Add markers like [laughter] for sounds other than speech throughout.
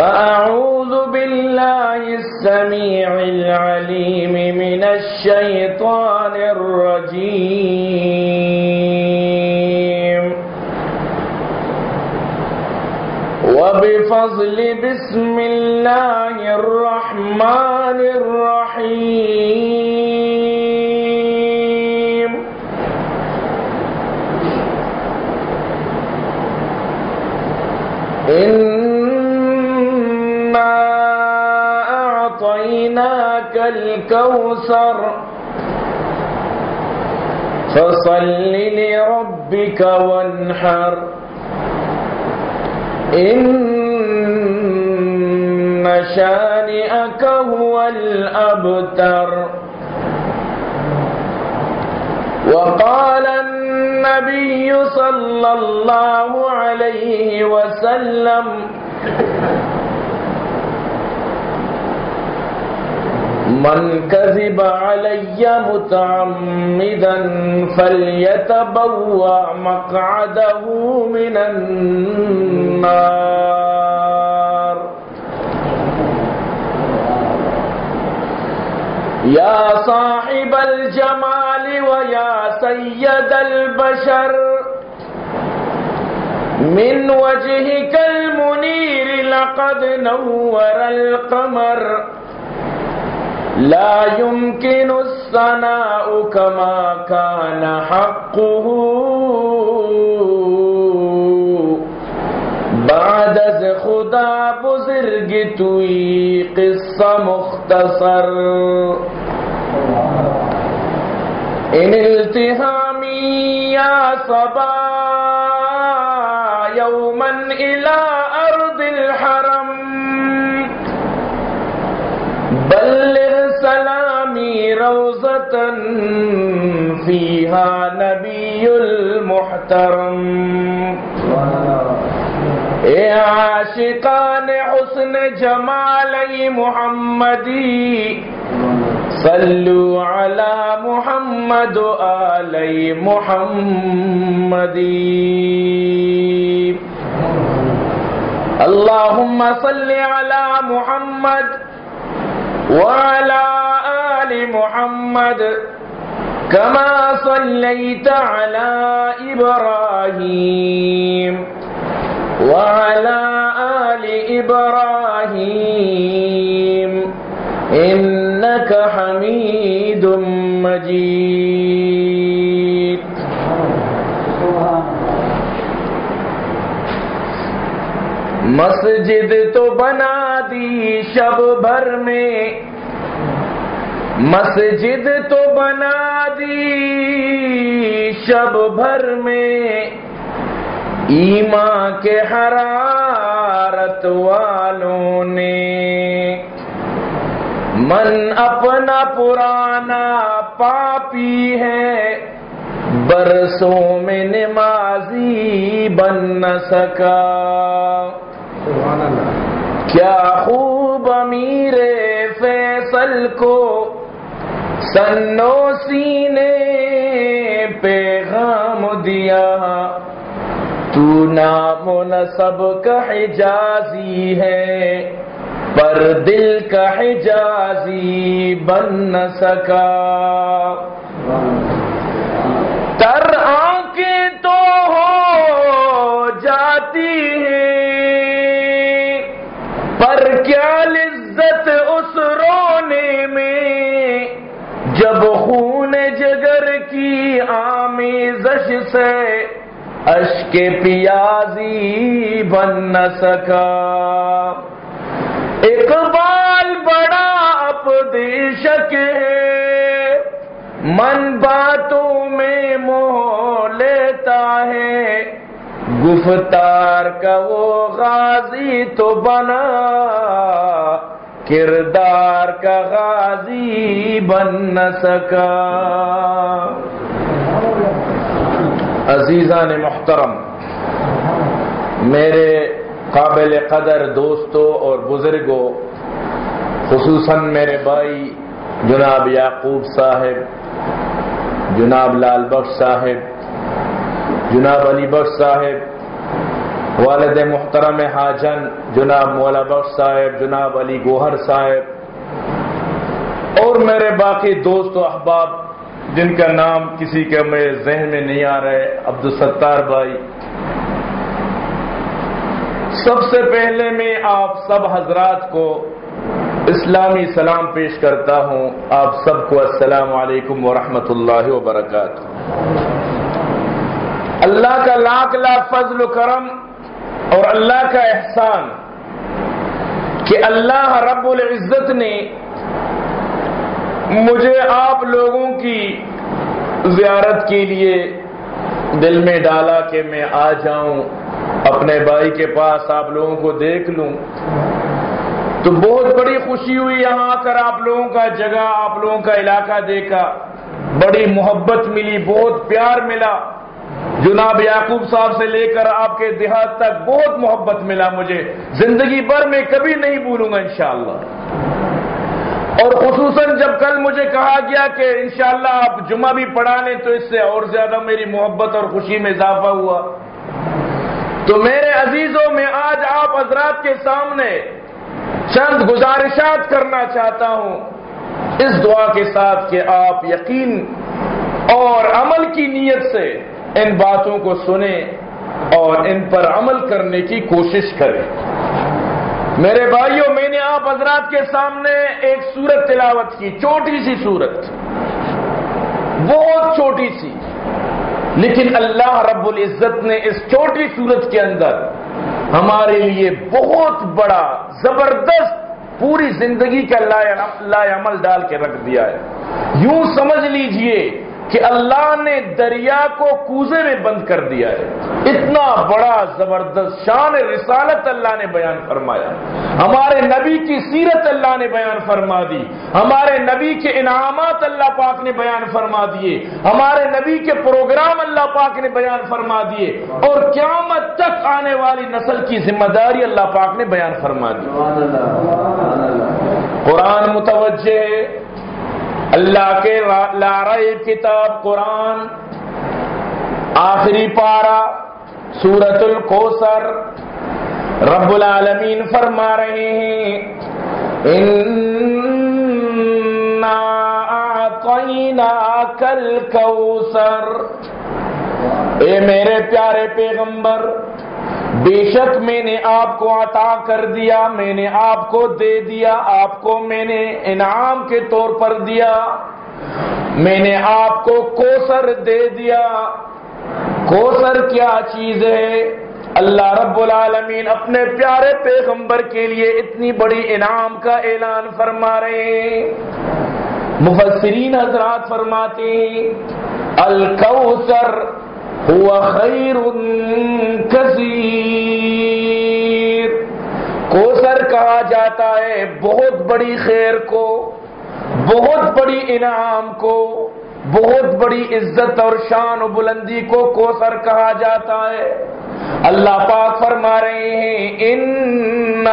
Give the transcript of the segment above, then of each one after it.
فأعوذ بالله السميع العليم من الشيطان الرجيم. وبفضل بسم الله الرحمن الرحيم. إنا الكوثر. فصل لربك وانحر. إن شانئك هو الأبتر. وقال النبي صلى الله عليه وسلم من كذب علي متعمدا فليتبوأ مقعده من النار. يا صاحب الجمال ويا سيد البشر من وجهك المنير لقد نور القمر. لا يمكن الثناء كما كان حقه. بعد از خدا بزرگ توی قصہ مختصر. ان التهامي يا صبا يوما إلى روزة فيها نبي المحترم اے عاشقان حسن جمالی محمدی صلو علی محمد و آلی محمدی اللهم صل على محمد وعلى آل محمد كما صليت على إبراهيم وعلى آل إبراهيم إنك حميد مجيد. مسجد تو بنا دی شب بھر میں مسجد تو بنا دی شب بھر میں۔ ایمان کے حرارت والوں نے۔ من اپنا پرانا پاپی ہے برسوں میں نمازی بن نہ سکا۔ کیا خوب امیر فیصل کو سنو سینے پیغام دیا۔ تو نام و نصب کا حجازی ہے، پر دل کا حجازی بن نہ سکا۔ تر آنکھیں تو ہو جاتی ہیں، پر کیا لذت جگر کی آمیزش سے اشک پیازی بن نہ سکا۔ اقبال بڑا اپدیشک ہے من باتوں میں موہ لیتا ہے۔ گفتار کا وہ غازی تو بنا۔ کردار کا غازی بن نہ سکا۔ عزیزان محترم، میرے قابل قدر دوستوں اور بزرگوں خصوصاً میرے بھائی جناب یعقوب صاحب، جناب لال بخش صاحب، جناب علی بخش صاحب والد محترم حاجن، جناب مولا بخش صاحب، جناب علی گوہر صاحب، اور میرے باقی دوست و احباب، جن کا نام کسی کے میرے ذہن میں نہیں آ رہے عبد الستار بھائی۔ سب سے پہلے میں آپ سب حضرات کو اسلامی سلام پیش کرتا ہوں۔ آپ سب کو السلام علیکم ورحمۃ اللہ وبرکاتہ۔ اللہ کا لاکھ لاکھ فضل و کرم اور اللہ کا احسان کہ اللہ رب العزت نے مجھے آپ لوگوں کی زیارت کے لیے دل میں ڈالا کہ میں آ جاؤں، اپنے بھائی کے پاس آپ لوگوں کو دیکھ لوں۔ تو بہت بڑی خوشی ہوئی یہاں آ کر آپ لوگوں کا جگہ، آپ لوگوں کا علاقہ دیکھا۔ بڑی محبت ملی، بہت پیار ملا۔ جناب یعقوب صاحب سے لے کر آپ کے دیہات تک بہت محبت ملا مجھے۔ زندگی بھر میں کبھی نہیں بھولوں گا انشاءاللہ۔ اور خصوصاً جب کل مجھے کہا گیا کہ انشاءاللہ آپ جمعہ بھی پڑھا لیں تو اس سے اور زیادہ میری محبت اور خوشی میں اضافہ ہوا۔ تو میرے عزیزوں، میں آج آپ حضرات کے سامنے چند گزارشات کرنا چاہتا ہوں۔ اس دعا کے ساتھ کہ آپ یقین اور عمل کی نیت سے ان باتوں کو سنیں اور ان پر عمل کرنے کی کوشش کریں میرے بھائیوں، میں نے آپ حضرات کے سامنے ایک سورت تلاوت کی، چھوٹی سی سورت۔ بہت چھوٹی سی۔ لیکن اللہ رب العزت نے اس چھوٹی سورت کے اندر ہمارے لیے بہت بڑا، زبردست پوری زندگی کا لا عمل ڈال کے رکھ دیا ہے۔ یوں سمجھ لیجیے کہ اللہ نے دریا کو کوزے میں بند کر دیا ہے۔ اتنا بڑا زبردست شان رسالت اللہ نے بیان فرمایا۔ ہمارے نبی کی سیرت اللہ نے بیان فرما دی۔ ہمارے نبی کے انعامات اللہ پاک نے بیان فرما دیے۔ ہمارے نبی کے پروگرام اللہ پاک نے بیان فرما دیے۔ اور قیامت تک آنے والی نسل کی ذمہ داری اللہ پاک نے بیان فرما دی۔ قرآن متوجہ اللہ کے لارے کتاب قرآن، آخری پارا سورت القوسر رب العالمین فرما رہے ہیں کل کوسر اے میرے پیارے پیغمبر بے شک میں نے آپ کو عطا کر دیا، میں نے آپ کو دے دیا، آپ کو میں نے انعام کے طور پر دیا، میں نے آپ کو کوسر دے دیا۔ کوسر کیا چیز ہے؟ اللہ رب العالمین اپنے پیارے پیغمبر کے لیے اتنی بڑی انعام کا اعلان فرما رہے ہیں۔ مفسرین حضرات فرماتے ہیں الکوثر خیر کثیر کوسر کہا جاتا ہے بہت بڑی خیر کو، بہت بڑی انعام کو، بہت بڑی عزت اور شان و بلندی کو کوسر کہا جاتا ہے۔ اللہ پاک فرما رہے ہیں ان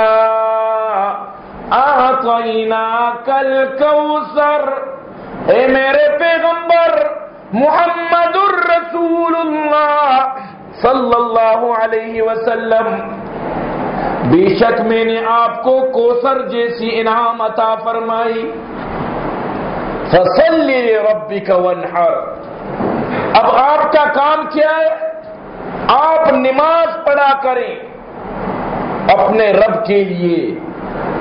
آتینا کل کوسر اے میرے پیغمبر محمد الرسول اللہ صلی اللہ علیہ وسلم بے شک میں نے آپ کو کوسر جیسی انعام عطا فرمائی فصل ربی کا اب آپ کا کام کیا ہے آپ نماز پڑھا کریں اپنے رب کے لیے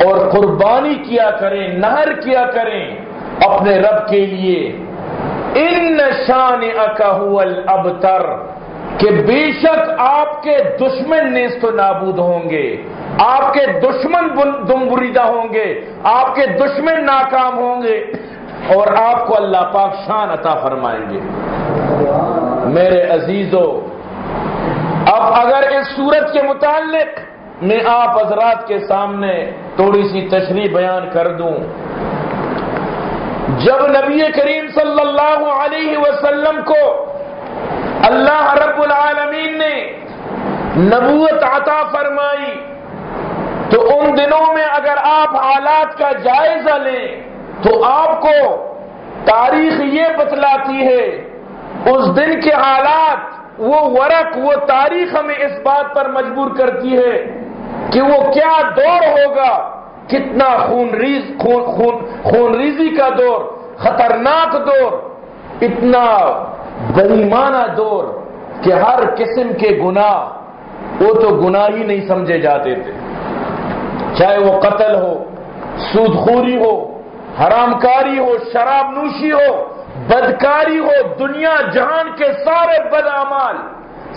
اور قربانی کیا کریں نہر کیا کریں اپنے رب کے لیے ان شان اکہول ابتر کہ بے شک آپ کے دشمن نیست و نابود ہوں گے، آپ کے دشمن دم بریدہ ہوں گے، آپ کے دشمن ناکام ہوں گے، اور آپ کو اللہ پاک شان عطا فرمائیں گے۔ میرے عزیزوں اب اگر اس صورت کے متعلق میں آپ حضرات کے سامنے تھوڑی سی تشریح بیان کر دوں جب نبی کریم صلی اللہ علیہ وسلم کو اللہ رب العالمین نے نبوت عطا فرمائی، تو ان دنوں میں اگر آپ حالات کا جائزہ لیں، تو آپ کو تاریخ یہ بتلاتی ہے، اس دن کے حالات، وہ ورق، وہ تاریخ ہمیں اس بات پر مجبور کرتی ہے کہ وہ کیا دور ہوگا۔ کتنا خون ریز خون خون خون ریزی کا دور، خطرناک دور، اتنا بریمانہ دور کہ ہر قسم کے گناہ وہ تو گناہ ہی نہیں سمجھے جاتے تھے۔ چاہے وہ قتل ہو سود خوری ہو حرام کاری ہو، شراب نوشی ہو، بدکاری ہو، دنیا جہان کے سارے بد امال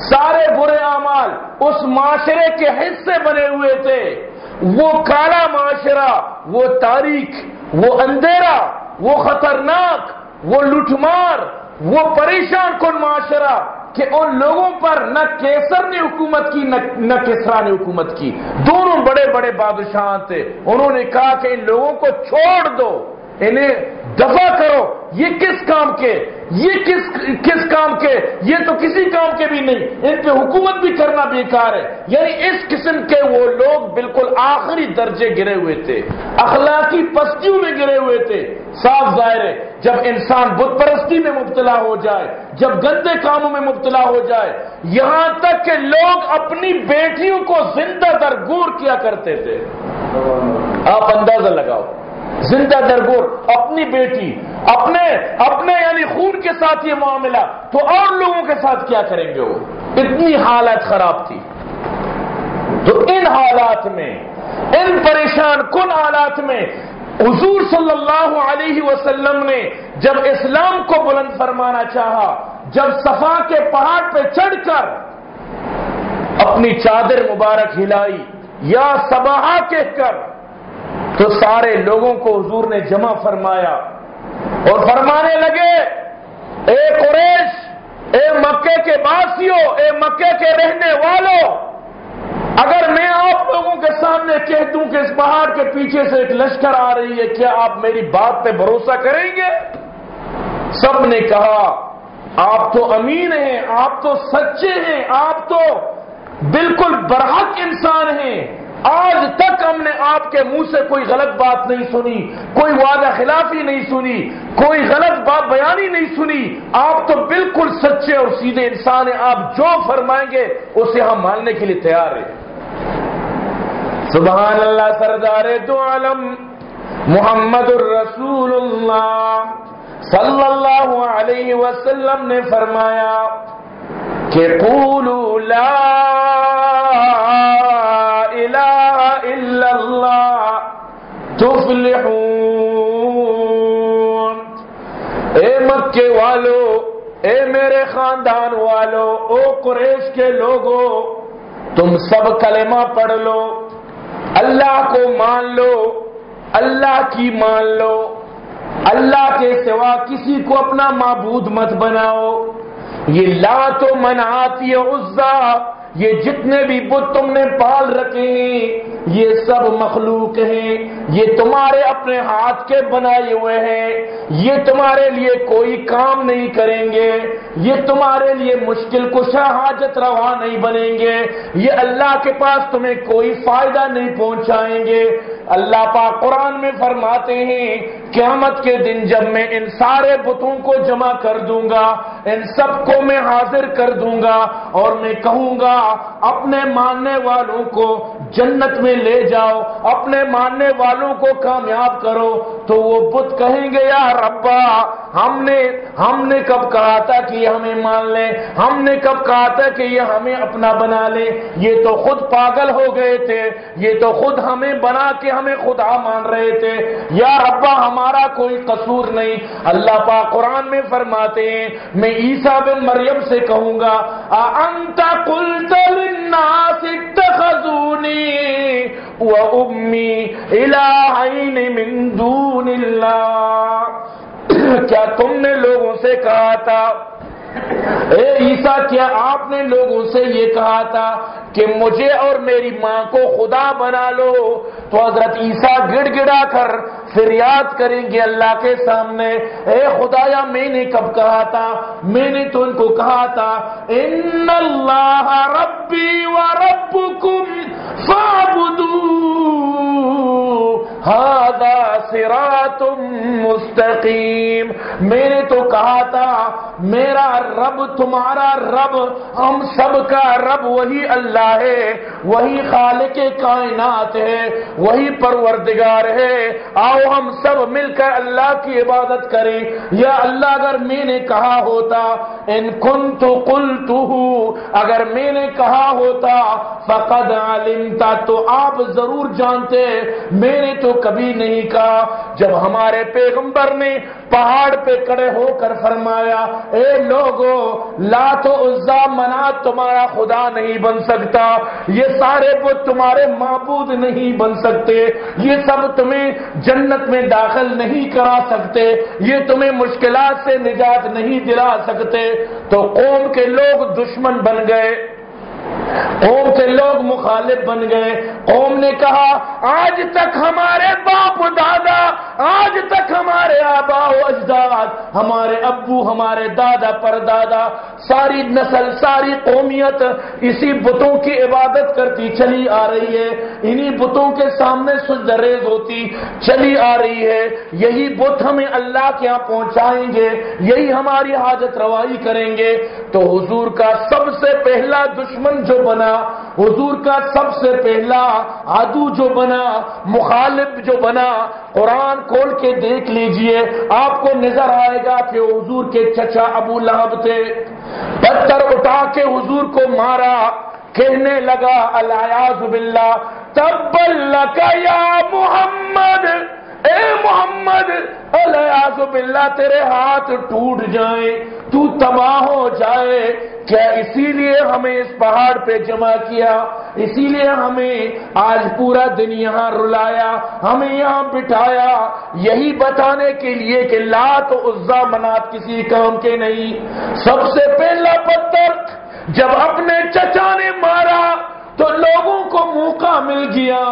سارے برے امال اس معاشرے کے حصے بنے ہوئے تھے۔ وہ کالا معاشرہ، وہ تاریخ، وہ اندھیرا، وہ خطرناک، وہ لٹمار، وہ پریشان کن معاشرہ کہ ان لوگوں پر نہ کیسر نے حکومت کی، نہ کیسرا نے حکومت کی۔ دونوں بڑے بڑے بادشاہ تھے۔ انہوں نے کہا کہ ان لوگوں کو چھوڑ دو، انہیں دفع کرو۔ یہ کس کام کے؟ یہ کس کس کام کے، یہ تو کسی کام کے بھی نہیں، ان پہ حکومت بھی کرنا بیکار ہے۔ یعنی اس قسم کے وہ لوگ بالکل آخری درجے گرے ہوئے تھے، اخلاقی پستیوں میں گرے ہوئے تھے۔ صاف ظاہر ہے، جب انسان بت پرستی میں مبتلا ہو جائے، جب گندے کاموں میں مبتلا ہو جائے، یہاں تک کہ لوگ اپنی بیٹیوں کو زندہ درگور کیا کرتے تھے۔ آپ اندازہ لگاؤ۔ زندہ درگور، اپنی بیٹی، اپنے اپنے یعنی خون کے ساتھ یہ معاملہ، تو اور لوگوں کے ساتھ کیا کریں گے وہ؟ اتنی حالت خراب تھی۔ تو ان حالات میں، ان پریشان کن حالات میں، حضور صلی اللہ علیہ وسلم نے جب اسلام کو بلند فرمانا چاہا، جب صفا کے پہاڑ پہ چڑھ کر اپنی چادر مبارک ہلائی، یا سباہ کہہ کر تو سارے لوگوں کو حضور نے جمع فرمایا اور فرمانے لگے، اے قریش، اے مکے کے باسیوں اے مکے کے رہنے والوں، اگر میں آپ لوگوں کے سامنے کہہ دوں کہ اس پہاڑ کے پیچھے سے ایک لشکر آ رہی ہے، کیا آپ میری بات پہ بھروسہ کریں گے؟ سب نے کہا، آپ تو امین ہیں، آپ تو سچے ہیں، آپ تو بالکل برحق انسان ہیں۔ آج تک ہم نے آپ کے منہ سے کوئی غلط بات نہیں سنی، کوئی وعدہ خلافی نہیں سنی، کوئی غلط بات بیانی نہیں سنی۔ آپ تو بالکل سچے اور سیدھے انسان ہیں۔ آپ جو فرمائیں گے، اسے ہم ماننے کے لیے تیار ہیں۔ سبحان اللہ، سردار دو عالم، محمد الرسول اللہ۔ صلی اللہ علیہ وسلم نے فرمایا کہ قولوا لا تفلحون۔ اے مکے والو، اے میرے خاندان والو، او قریش کے لوگوں تم سب کلمہ پڑھ لو۔ اللہ کو مان لو، اللہ کی مان لو۔ اللہ کے سوا کسی کو اپنا معبود مت بناؤ۔ یہ لا تو مناتی عزا۔ یہ جتنے بھی بت تم نے پال رکھے ہیں یہ سب مخلوق ہیں یہ تمہارے اپنے ہاتھ کے بنائے ہوئے ہیں یہ تمہارے لیے کوئی کام نہیں کریں گے یہ تمہارے لیے مشکل کشا حاجت روا نہیں بنیں گے یہ اللہ کے پاس تمہیں کوئی فائدہ نہیں پہنچائیں گے اللہ پاک قرآن میں فرماتے ہیں قیامت کے دن جب میں ان سارے بتوں کو جمع کر دوں گا، ان سب کو میں حاضر کر دوں گا اور میں کہوں گا، اپنے ماننے والوں کو جنت میں لے جاؤ، اپنے ماننے والوں کو کامیاب کرو تو وہ بت کہیں گے، یا ربا، ہم نے ہم نے کب کہا تھا کہ یہ ہمیں مان لیں ہم نے کب کہا تھا کہ یہ ہمیں اپنا بنا لیں یہ تو خود پاگل ہو گئے تھے، یہ تو خود ہمیں بنا کے ہمیں خدا مان رہے تھے۔ یا ربا، ہمارا کوئی قصور نہیں۔ اللہ پاک قرآن میں فرماتے ہیں، میں عیسیٰ بن مریم سے کہوں گا انت قلت للناس اتخذونی؟ و امی الہین من دون اللہ [coughs] کیا تم نے لوگوں سے کہا تھا اے عیسیٰ، کیا آپ نے لوگوں سے یہ کہا تھا کہ مجھے اور میری ماں کو خدا بنا لو؟ تو حضرت عیسیٰ گڑ گڑا کر فریاد کریں گے اللہ کے سامنے، اے خدایا، میں نے کب کہا تھا؟ میں نے تو ان کو کہا تھا، ان اللہ ربی و ربکم فعبدون صراط مستقیم میں نے تو کہا تھا، میرا رب، تمہارا رب، ہم سب کا رب وہی اللہ ہے، وہی خالق کائنات ہے، وہی پروردگار ہے۔ آؤ ہم سب مل کر اللہ کی عبادت کریں۔ یا اللہ، اگر میں نے کہا ہوتا، ان کن تو کل اگر میں نے کہا ہوتا، فقد علمتا تو آپ ضرور جانتے۔ میں نے تو کبھی نہیں کہا۔ جب ہمارے پیغمبر نے پہاڑ پہ کڑے ہو کر فرمایا، اے لوگو، لا تو عزا منا، تمہارا خدا نہیں بن سکتا۔ یہ سارے بت تمہارے معبود نہیں بن سکتے۔ یہ سب تمہیں جنت میں داخل نہیں کرا سکتے۔ یہ تمہیں مشکلات سے نجات نہیں دلا سکتے۔ تو قوم کے لوگ دشمن بن گئے۔ قوم کے لوگ مخالف بن گئے۔ قوم نے کہا، آج تک ہمارے باپ دادا، آج تک ہمارے آبا و اجداد، ہمارے ابو، ہمارے دادا پر دادا ساری نسل، ساری قومیت اسی بتوں کی عبادت کرتی چلی آ رہی ہے۔ انہی بتوں کے سامنے سجریز ہوتی چلی آ رہی ہے۔ یہی بت ہمیں اللہ کے یہاں پہنچائیں گے، یہی ہماری حاجت روائی کریں گے۔ تو حضور کا سب سے پہلا دشمن جو بنا، حضور کا سب سے پہلا آدو جو بنا، مخالف جو بنا، قرآن کھول کے دیکھ لیجیے، آپ کو نظر آئے گا کہ حضور کے چچا ابو لہب تھے۔ پتھر اٹھا کے حضور کو مارا، کہنے لگا الیاز باللہ، تب یا محمد۔ اے محمد الیاز باللہ تیرے ہاتھ ٹوٹ جائیں، تو تباہ ہو جائے۔ کیا اسی لیے ہمیں اس پہاڑ پہ جمع کیا؟ اسی لیے ہمیں آج پورا دن یہاں رلایا، ہمیں یہاں بٹھایا۔ یہی بتانے کے لیے کہ لات عزا منات کسی کام کے نہیں۔ سب سے پہلا پتھر جب اپنے چچا نے مارا تو لوگوں کو موقع مل گیا،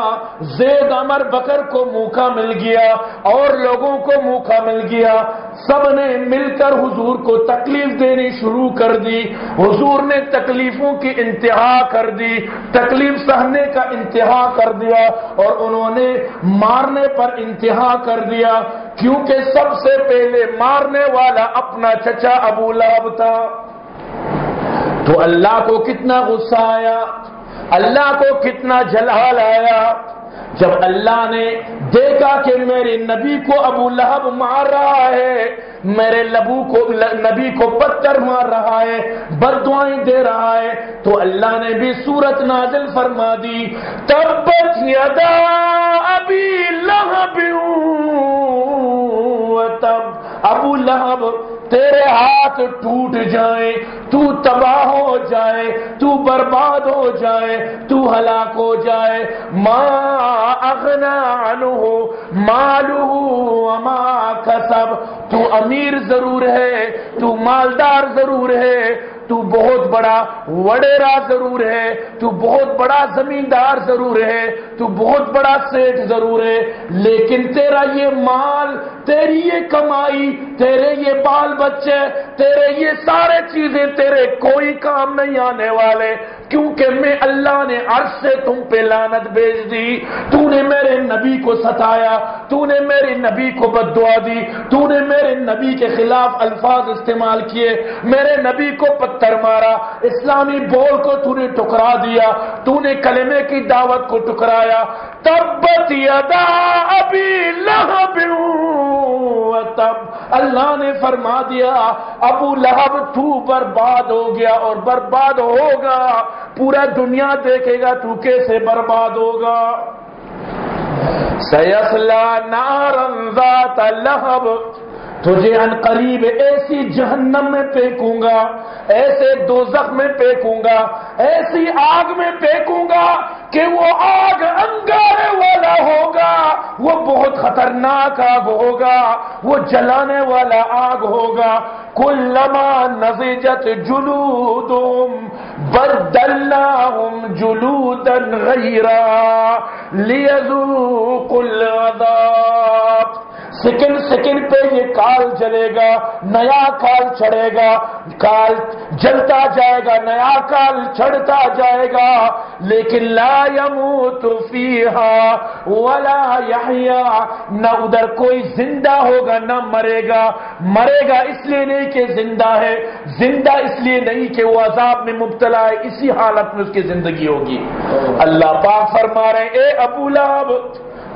زید امر بکر کو موقع مل گیا، اور لوگوں کو موقع مل گیا۔ سب نے مل کر حضور کو تکلیف دینی شروع کر دی۔ حضور نے تکلیفوں کی انتہا کر دی، تکلیف سہنے کا انتہا کر دیا، اور انہوں نے مارنے پر انتہا کر دیا۔ کیونکہ سب سے پہلے مارنے والا اپنا چچا ابو لہب تھا۔ تو اللہ کو کتنا غصہ آیا؟ اللہ کو کتنا جلال آیا۔ جب اللہ نے دیکھا کہ میرے نبی کو ابو لہب مار رہا ہے، میرے لبو کو، نبی کو پتھر مار رہا ہے بد دعائیں دے رہا ہے، تو اللہ نے بھی سورت نازل فرما دی۔ تبت یدا ابی لہب تب۔ ابو لہب تیرے ہاتھ ٹوٹ جائیں، تو تباہ ہو جائے تو برباد ہو جائے تو ہلاک ہو جائے ماں اغنا عنہ مالو وما کسب تو امیر ضرور ہے، تو مالدار ضرور ہے تو بہت بڑا وڈیرا ضرور ہے، تو بہت بڑا زمیندار ضرور ہے، تو بہت بڑا سیٹ ضرور ہے، لیکن تیرا یہ مال، تیری یہ کمائی، تیرے یہ بال بچے، تیرے یہ سارے چیزیں تیرے کوئی کام نہیں آنے والے۔ کیونکہ میں اللہ نے عرض سے تم پہ لانت بھیج دی۔ تو نے میرے نبی کو ستایا، تو نے میرے نبی کو بد دعا دی، تو نے میرے نبی کے خلاف الفاظ استعمال کیے، میرے نبی کو پتھر مارا، اسلامی بول کو تو نے ٹکرا دیا، تو نے کلمے کی دعوت کو ٹکرایا تبت یدا ابی لہب تب۔ اللہ نے فرما دیا، ابو لہب تو برباد ہو گیا اور برباد ہوگا۔ پورا دنیا دیکھے گا تو کیسے برباد ہوگا۔ سیسلا نارن ذات لہب۔ تجھے ان قریب ایسی جہنم میں پھینکوں گا، ایسے دو میں پھینکوں گا، ایسی آگ میں پھینکوں گا کہ وہ آگ انگارے والا ہوگا، وہ بہت خطرناک آگ ہوگا، وہ جلانے والا آگ ہوگا۔ کلما نزجت جلودهم بدلناهم جلودا غيرا ليذوقوا العذاب۔ سیکنڈ سیکنڈ پہ یہ کال جلے گا، نیا کال چڑھے گا، کال جلتا جائے گا، نیا کال چڑھتا جائے گا، لیکن لا يموت فیہا ولا یحیا، نہ ادھر کوئی زندہ ہوگا، نہ مرے گا۔ مرے گا اس لیے نہیں کہ زندہ ہے، زندہ اس لیے نہیں کہ وہ عذاب میں مبتلا ہے، اسی حالت میں اس کی زندگی ہوگی۔ اللہ پاک فرما رہے اے ابو لاب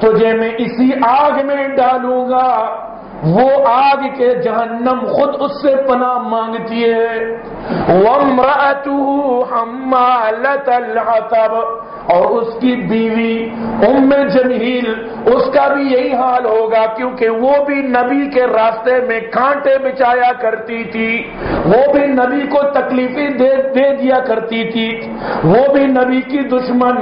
تجھے میں اسی آگ میں ڈالوں گا۔ وہ آگ کے جہنم خود اس سے پناہ مانگتی ہے۔ وَمْرَأَتُهُ حَمَّالَةَ الْحَطَبِ۔ اور اس کی بیوی ام جمیل، اس کا بھی یہی حال ہوگا کیونکہ وہ بھی نبی کے راستے میں کانٹے بچایا کرتی تھی، وہ بھی نبی کو تکلیفیں دے دے دیا کرتی تھی، وہ بھی نبی کی دشمن،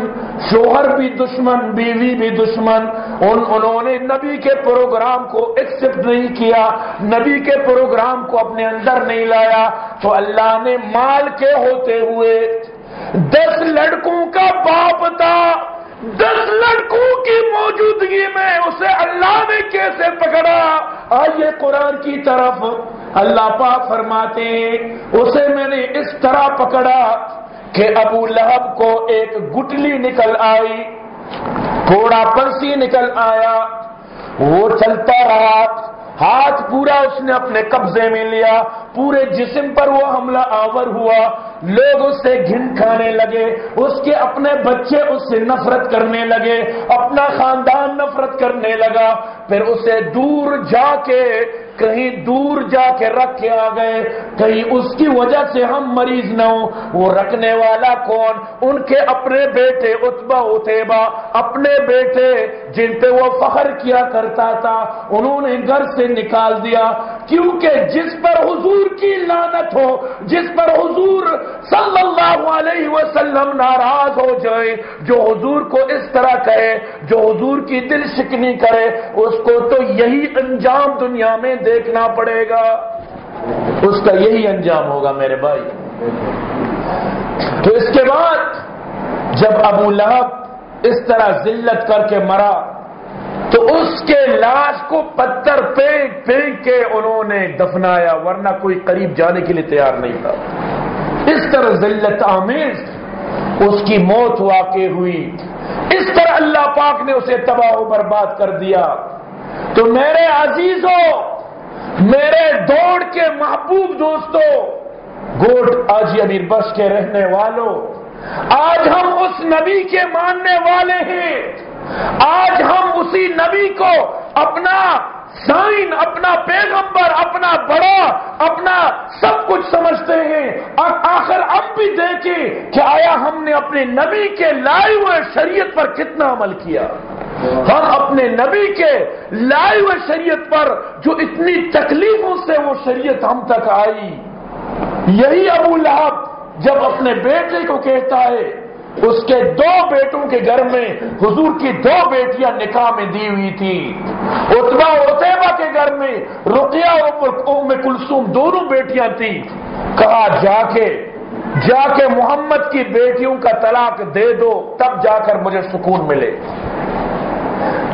شوہر بھی دشمن، بیوی بھی دشمن۔ ان، انہوں نے نبی کے پروگرام کو ایکسپٹ نہیں کیا، نبی کے پروگرام کو اپنے اندر نہیں لایا۔ تو اللہ نے مال کے ہوتے ہوئے دس لڑکوں کا باپ تھا۔ دس لڑکوں کی موجودگی میں اسے اللہ نے کیسے پکڑا؟ آئیے قرآن کی طرف۔ اللہ پاک فرماتے ہیں، اسے میں نے اس طرح پکڑا کہ ابو لہب کو ایک گٹلی نکل آئی تھوڑا پنسی نکل آیا۔ وہ چلتا رہا۔ ہاتھ پورا اس نے اپنے قبضے میں لیا، پورے جسم پر وہ حملہ آور ہوا۔ لوگ اس سے گھن کھانے لگے، اس کے اپنے بچے اس سے نفرت کرنے لگے، اپنا خاندان نفرت کرنے لگا۔ پھر اسے دور جا کے کہیں دور جا کے رکھ کے آ گئے، کہیں اس کی وجہ سے ہم مریض نہ ہوں۔ وہ رکھنے والا کون؟ ان کے اپنے بیٹے اتبا اتبا اپنے بیٹے جن پہ وہ فخر کیا کرتا تھا، انہوں نے گھر سے نکال دیا۔ کیونکہ جس پر حضور کی لانت ہو، جس پر حضور صلی اللہ علیہ وسلم ناراض ہو جائے جو حضور کو اس طرح کہے، جو حضور کی دل شکنی کرے، اس کو تو یہی انجام دنیا میں دیکھنا پڑے گا۔ اس کا یہی انجام ہوگا میرے بھائی۔ تو اس کے بعد جب ابو لہب اس طرح ذلت کر کے مرا، تو اس کے لاش کو پتھر پھینک پھینک کے انہوں نے دفنایا، ورنہ کوئی قریب جانے کے لیے تیار نہیں تھا۔ اس طرح ذلت آمیز اس کی موت واقع ہوئی۔ اس طرح اللہ پاک نے اسے تباہ و برباد کر دیا۔ تو میرے عزیزوں میرے دوڑ کے محبوب دوستوں گوٹ آج امیر بس کے رہنے والوں آج ہم اس نبی کے ماننے والے ہیں۔ آج ہم اسی نبی کو اپنا سائن، اپنا پیغمبر، اپنا بڑا، اپنا سب کچھ سمجھتے ہیں۔ اور آخر اب بھی دیکھیں کہ آیا ہم نے اپنے نبی کے لائے ہوئے شریعت پر کتنا عمل کیا۔ ہم اپنے نبی کے لائے ہوئے شریعت پر جو اتنی تکلیفوں سے وہ شریعت ہم تک آئی۔ یہی ابو لہب جب اپنے بیٹے کو کہتا ہے، اس کے دو بیٹوں کے گھر میں حضور کی دو بیٹیاں نکاح میں دی ہوئی تھی اتبا اتبا کے گھر میں رقیہ اور کلسوم دونوں بیٹیاں تھیں۔ کہا، جا کے جا کے محمد کی بیٹیوں کا طلاق دے دو، تب جا کر مجھے سکون ملے۔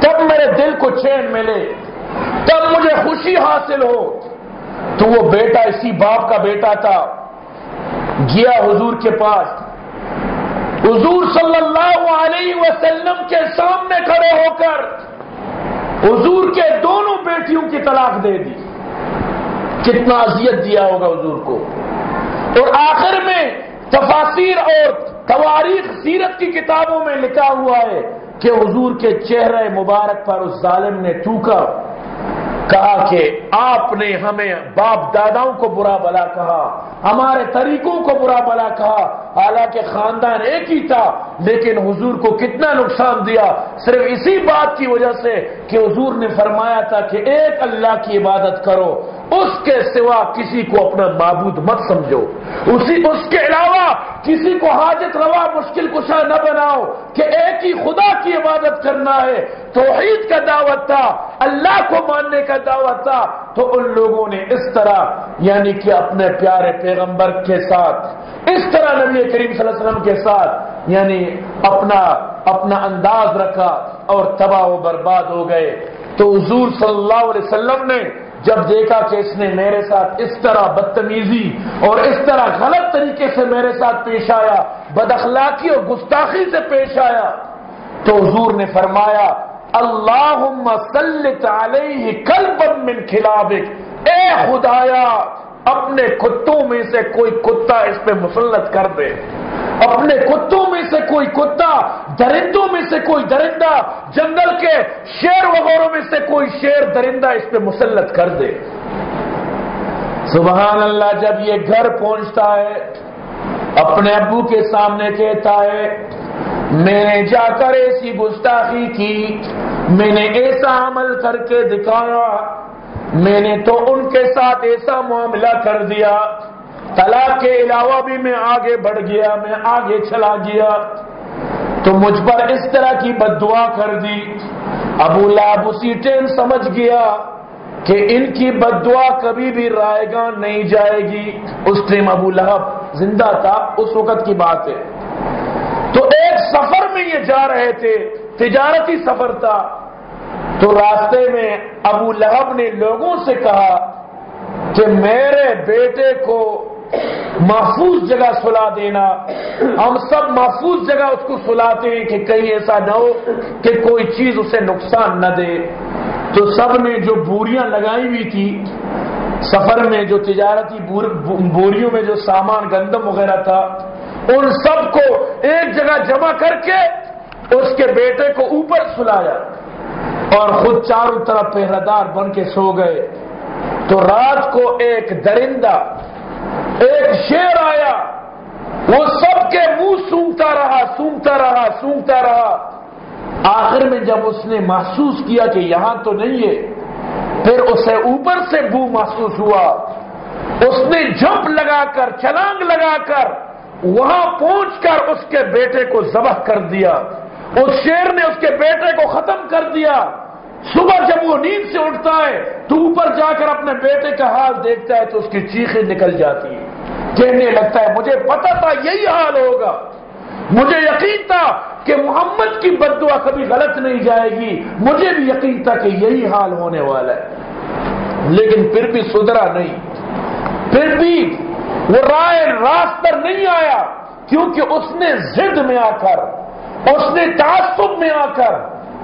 تب میرے دل کو چین ملے تب مجھے خوشی حاصل ہو، تو وہ بیٹا اسی باپ کا بیٹا تھا، گیا حضور کے پاس۔ حضور صلی اللہ علیہ وسلم کے سامنے کھڑے ہو کر حضور کے دونوں بیٹیوں کی طلاق دے دی۔ کتنا اذیت دیا ہوگا حضور کو۔ اور آخر میں تفاصیر اور تواریخ سیرت کی کتابوں میں لکھا ہوا ہے کہ حضور کے چہرے مبارک پر اس ظالم نے ٹوکا کہا کہ آپ نے ہمیں باپ داداؤں کو برا بلا کہا، ہمارے طریقوں کو برا بلا کہا، حالانکہ خاندان ایک ہی تھا، لیکن حضور کو کتنا نقصان دیا۔ صرف اسی بات کی وجہ سے کہ حضور نے فرمایا تھا کہ ایک اللہ کی عبادت کرو۔ اس کے سوا کسی کو اپنا معبود مت سمجھو۔ اسی اس کے علاوہ کسی کو حاجت روا مشکل کشا نہ بناؤ کہ ایک ہی خدا کی عبادت کرنا ہے۔ توحید کا دعوت تھا، اللہ کو ماننے کا دعوت تھا۔ تو ان لوگوں نے اس طرح یعنی کہ اپنے پیارے پیغمبر کے ساتھ، اس طرح نبی کریم صلی اللہ علیہ وسلم کے ساتھ یعنی اپنا اپنا انداز رکھا اور تباہ و برباد ہو گئے۔ تو حضور صلی اللہ علیہ وسلم نے جب دیکھا کہ اس نے میرے ساتھ اس طرح بدتمیزی اور اس طرح غلط طریقے سے میرے ساتھ پیش آیا، بد اخلاقی اور گستاخی سے پیش آیا، تو حضور نے فرمایا اللہ سلط علیہ کل من خلابک، اے خدایا اپنے کتوں میں سے کوئی کتا اس پہ مسلط کر دے۔ اپنے کتوں میں سے کوئی کتا، درندوں میں سے کوئی درندہ، جنگل کے شیر وغیرہ میں سے کوئی شیر درندہ اس پہ مسلط کر دے۔ سبحان اللہ، جب یہ گھر پہنچتا ہے، اپنے ابو کے سامنے کہتا ہے، میں نے جا کر ایسی گستاخی کی، میں نے ایسا عمل کر کے دکھایا۔ میں نے تو ان کے ساتھ ایسا معاملہ کر دیا، طلاق کے علاوہ بھی میں آگے بڑھ گیا، میں آگے چلا گیا۔ تو مجھ پر اس طرح کی بد دعا کر دی۔ ابو لاب اسی ٹین سمجھ گیا کہ ان کی بد دعا کبھی بھی رائے گا نہیں جائے گی۔ اس ٹائم ابو لہب زندہ تھا، اس وقت کی بات ہے۔ تو ایک سفر میں یہ جا رہے تھے، تجارتی سفر تھا۔ تو راستے میں ابو لہب نے لوگوں سے کہا کہ میرے بیٹے کو محفوظ جگہ سلا دینا۔ ہم سب محفوظ جگہ اس کو سلاتے ہیں کہ کہیں ایسا نہ ہو کہ کوئی چیز اسے نقصان نہ دے۔ تو سب نے جو بوریاں لگائی ہوئی تھی، سفر میں جو تجارتی بوریوں میں جو سامان، گندم وغیرہ تھا، ان سب کو ایک جگہ جمع کر کے اس کے بیٹے کو اوپر سلایا۔ اور خود چاروں طرف پہردار بن کے سو گئے۔ تو رات کو ایک درندہ، ایک شیر آیا۔ وہ سب کے منہ سونگتا رہا سونگتا رہا سونگتا رہا۔ آخر میں جب اس نے محسوس کیا کہ یہاں تو نہیں ہے، پھر اسے اوپر سے بو محسوس ہوا۔ اس نے جھپ لگا کر چلانگ لگا کر، وہاں پہنچ کر اس کے بیٹے کو ذبح کر دیا۔ اس شیر نے اس کے بیٹے کو ختم کر دیا۔ صبح جب وہ نیند سے اٹھتا ہے، تو اوپر جا کر اپنے بیٹے کا حال دیکھتا ہے تو اس کی چیخیں نکل جاتی ہیں۔ کہنے لگتا ہے، مجھے پتا تھا یہی حال ہوگا۔ مجھے یقین تھا کہ محمد کی بدعا کبھی غلط نہیں جائے گی۔ مجھے بھی یقین تھا کہ یہی حال ہونے والا ہے۔ لیکن پھر بھی سدھرا نہیں۔ پھر بھی وہ رائے راست پر نہیں آیا، کیونکہ اس نے زد میں آ کر اس نے تعصب میں آ کر،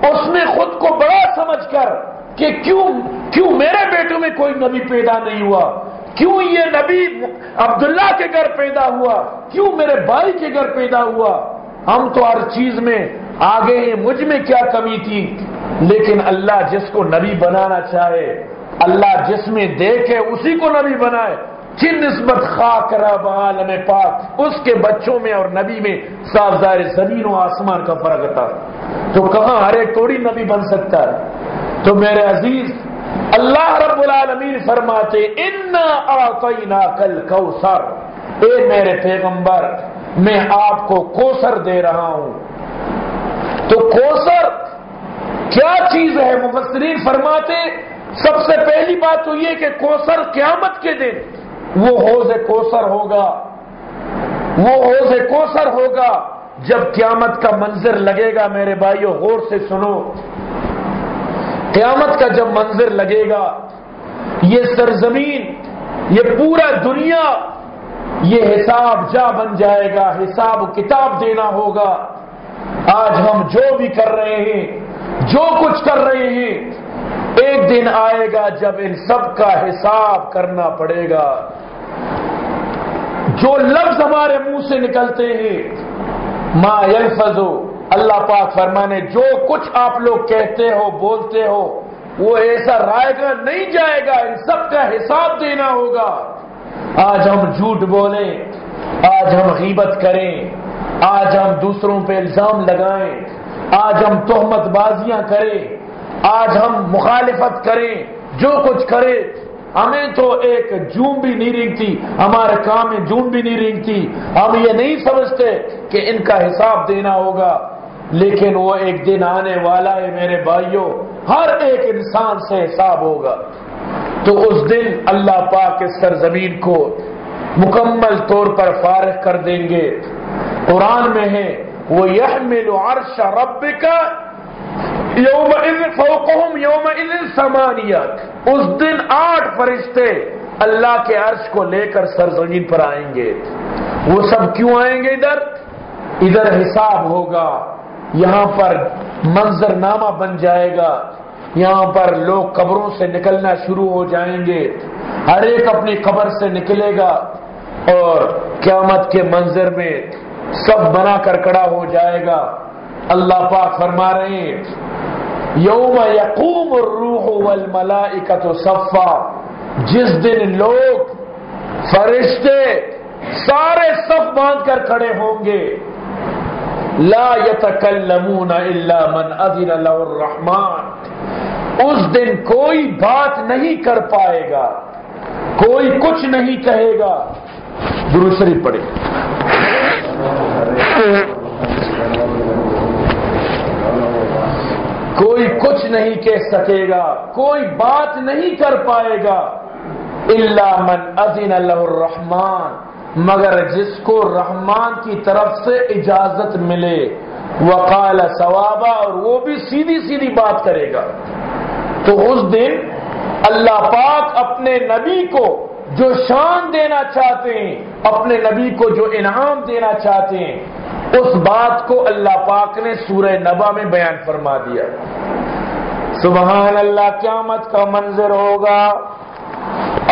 اس نے خود کو بڑا سمجھ کر کہ کیوں کیوں میرے بیٹوں میں کوئی نبی پیدا نہیں ہوا؟ کیوں یہ نبی عبداللہ کے گھر پیدا ہوا؟ کیوں میرے بھائی کے گھر پیدا ہوا؟ ہم تو ہر چیز میں آگے ہیں، مجھ میں کیا کمی تھی؟ لیکن اللہ جس کو نبی بنانا چاہے، اللہ جس میں دیکھے، اسی کو نبی بنائے۔ جن نسبت خاک رب عالم پاک، اس کے بچوں میں اور نبی میں سازدار زمین و آسمان کا فرق تھا تو کہاں ہر ایک توڑی نبی بن سکتا ہے؟ تو میرے عزیز، اللہ رب العالمین فرماتے ان آتینا کل کوثر اے میرے پیغمبر، میں آپ کو کوثر دے رہا ہوں۔ تو کوثر کیا چیز ہے؟ مفسرین فرماتے، سب سے پہلی بات تو یہ کہ کوثر قیامت کے دن وہ حوض کوثر ہوگا۔ وہ حوض کوثر ہوگا۔ جب قیامت کا منظر لگے گا میرے بھائیو، غور سے سنو۔ قیامت کا جب منظر لگے گا، یہ سرزمین، یہ پورا دنیا، یہ حساب جا بن جائے گا، حساب کتاب دینا ہوگا۔ آج ہم جو بھی کر رہے ہیں، جو کچھ کر رہے ہیں ایک دن آئے گا جب ان سب کا حساب کرنا پڑے گا۔ جو لفظ ہمارے منہ سے نکلتے ہیں، ما یلفظو اللہ پاک فرمانے، جو کچھ آپ لوگ کہتے ہو، بولتے ہو، وہ ایسا رائے گا نہیں جائے گا، ان سب کا حساب دینا ہوگا۔ آج ہم جھوٹ بولیں، آج ہم غیبت کریں، آج ہم دوسروں پہ الزام لگائیں، آج ہم تہمت بازیاں کریں۔ آج ہم مخالفت کریں، جو کچھ کریں، ہمیں تو ایک جون بھی نہیں رنگتی ہمارے کام میں جون بھی نہیں رنگتی ہم یہ نہیں سمجھتے کہ ان کا حساب دینا ہوگا، لیکن وہ ایک دن آنے والا ہے میرے بھائیوں، ہر ایک انسان سے حساب ہوگا۔ تو اس دن اللہ پاک اس سرزمین کو مکمل طور پر فارغ کر دیں گے۔ قرآن میں ہے وہ یہ عرش رب کا یوم فوقہم یوم سمانیت اس دن آٹھ فرشتے اللہ کے عرش کو لے کر سرزمین پر آئیں گے۔ وہ سب کیوں آئیں گے ادھر؟ ادھر حساب ہوگا۔ یہاں پر منظر نامہ بن جائے گا۔ یہاں پر لوگ قبروں سے نکلنا شروع ہو جائیں گے۔ ہر ایک اپنی قبر سے نکلے گا۔ اور قیامت کے منظر میں سب بنا کر کڑا ہو جائے گا۔ اللہ پاک فرما رہے ہیں، یوم یقوم الروح والملائکت صفا، جس دن لوگ فرشتے سارے صف باندھ کر کھڑے ہوں گے۔ لا يتكلمون الا من اذن له الرحمن۔ اس دن کوئی بات نہیں کر پائے گا، کوئی کچھ نہیں کہے گا۔ گرو شریف کوئی کچھ نہیں کہہ سکے گا، کوئی بات نہیں کر پائے گا۔ اللہ من اذن اللہ الرحمان مگر جس کو رحمان کی طرف سے اجازت ملے۔ وقال ثوابا، اور وہ بھی سیدھی سیدھی بات کرے گا۔ تو اس دن اللہ پاک اپنے نبی کو جو شان دینا چاہتے ہیں، اپنے نبی کو جو انعام دینا چاہتے ہیں، اس بات کو اللہ پاک نے سورہ نبا میں بیان فرما دیا۔ سبحان اللہ، قیامت کا منظر ہوگا۔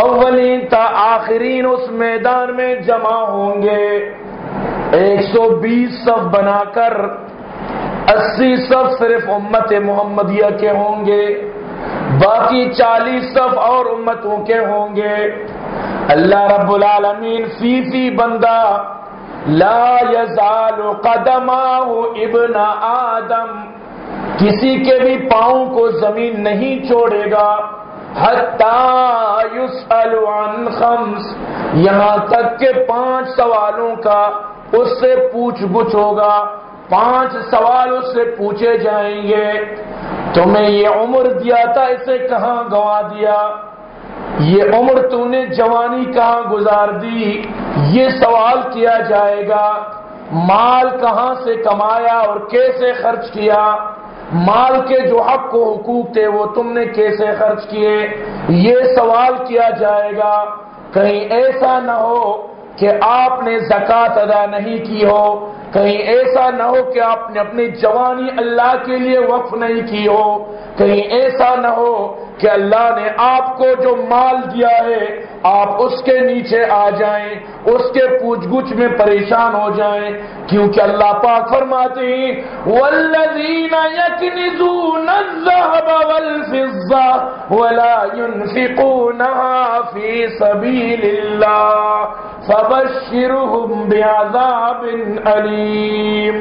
اولین تا آخرین اس میدان میں جمع ہوں گے۔ ایک سو بیس سب بنا کر اسی سب صرف امت محمدیہ کے ہوں گے۔ باقی چالیس سب اور امتوں کے ہوں گے۔ اللہ رب العالمین فی فی بندہ لا یزال قدماہ ابن آدم کسی کے بھی پاؤں کو زمین نہیں چھوڑے گا عن خمس، یہاں تک کہ پانچ سوالوں کا اس سے پوچھ گچھ ہوگا، پانچ سوال اس سے پوچھے جائیں گے، تمہیں یہ عمر دیا تھا، اسے کہاں گوا دیا؟ یہ عمر تو نے جوانی کہاں گزار دی؟ یہ سوال کیا جائے گا؟ مال کہاں سے کمایا اور کیسے خرچ کیا؟ مال کے جو حق و حقوق تھے وہ تم نے کیسے خرچ کیے؟ یہ سوال کیا جائے گا۔ کہیں ایسا نہ ہو کہ آپ نے زکات ادا نہیں کی ہو، کہیں ایسا نہ ہو کہ آپ نے اپنی جوانی اللہ کے لیے وقف نہیں کی ہو، کہیں ایسا نہ ہو کہ اللہ نے آپ کو جو مال دیا ہے، آپ اس کے نیچے آ جائیں، اس کے پوچھ گچھ میں پریشان ہو جائیں، کیونکہ اللہ پاک فرماتے ہیں والذین یکنزون الذهب والفضة ولا ينفقونها في سبيل الله فبشرهم بعذاب علیم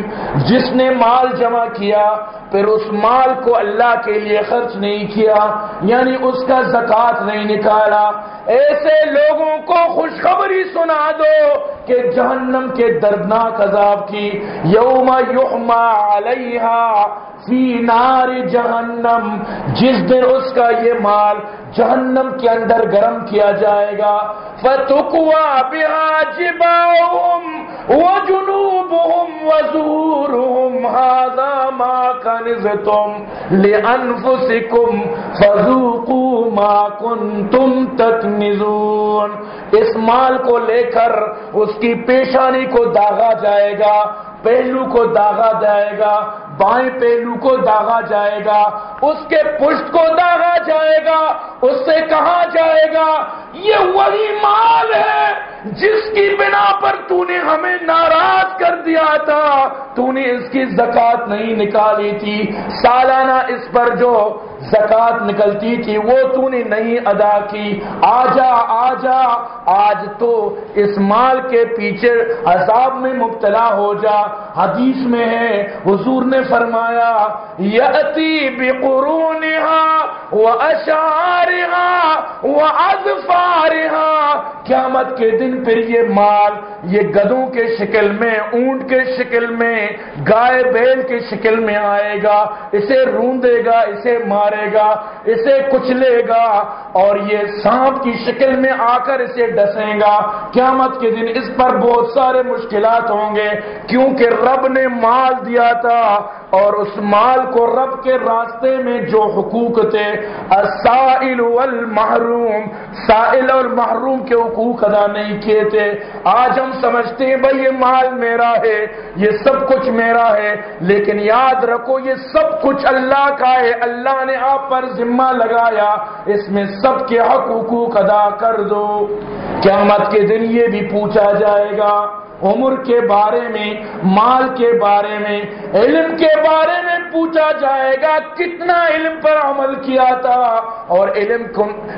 جس نے مال جمع کیا پھر اس مال کو اللہ کے لیے خرچ نہیں کیا یعنی اس کا زکات نہیں نکالا۔ ایسے لوگوں کو خوشخبری سنا دو کہ جہنم کے دردناک عذاب کی۔ یوم یحما علیہا فی نار جہنم، جس دن اس کا یہ مال جہنم کے اندر گرم کیا جائے گا۔ فتقوا بها جباههم وجنوبهم وزورهم هذا ما كنزتم لانفسكم فذوقوا ما كنتم تكنزون۔ اس مال کو لے کر اس کی پیشانی کو داغا جائے گا، پہلو کو داغا جائے گا بائیں پہلو کو داغا جائے گا، اس کے پشت کو داغا جائے گا، اس سے کہا جائے گا؟ یہ وہی مال ہے جس کی بنا پر تو نے ہمیں ناراض کر دیا تھا۔ تو نے اس کی زکات نہیں نکالی تھی۔ سالانہ اس پر جو زکات نکلتی تھی، وہ تو نے نہیں ادا کی۔ آجا آجا، آج تو اس مال کے پیچھے عذاب میں مبتلا ہو جا۔ حدیث میں ہے، حضور نے فرمایا یتی بقرونہا و اشعارہا و اظفارہا قیامت کے دن پھر یہ مال، یہ گدوں کے شکل میں، اونٹ کے شکل میں، گائے بیل کی شکل میں آئے گا، اسے روندے گا، اسے مارے گا، اسے کچلے گا، اور یہ سانپ کی شکل میں آ کر اسے ڈسے گا۔ قیامت کے دن اس پر بہت سارے مشکلات ہوں گے، کیونکہ رب نے مال دیا تھا۔ اور اس مال کو رب کے راستے میں جو حقوق تھے، السائل والمحروم، سائل اور محروم کے حقوق ادا نہیں کیے تھے۔ آج ہم سمجھتے ہیں، بھائی یہ مال میرا ہے، یہ سب کچھ میرا ہے، لیکن یاد رکھو، یہ سب کچھ اللہ کا ہے۔ اللہ نے آپ پر ذمہ لگایا، اس میں سب کے حق حقوق ادا کر دو۔ قیامت کے دن یہ بھی پوچھا جائے گا عمر کے بارے میں، مال کے بارے میں، علم کے بارے میں پوچھا جائے گا، کتنا علم پر عمل کیا تھا؟ اور علم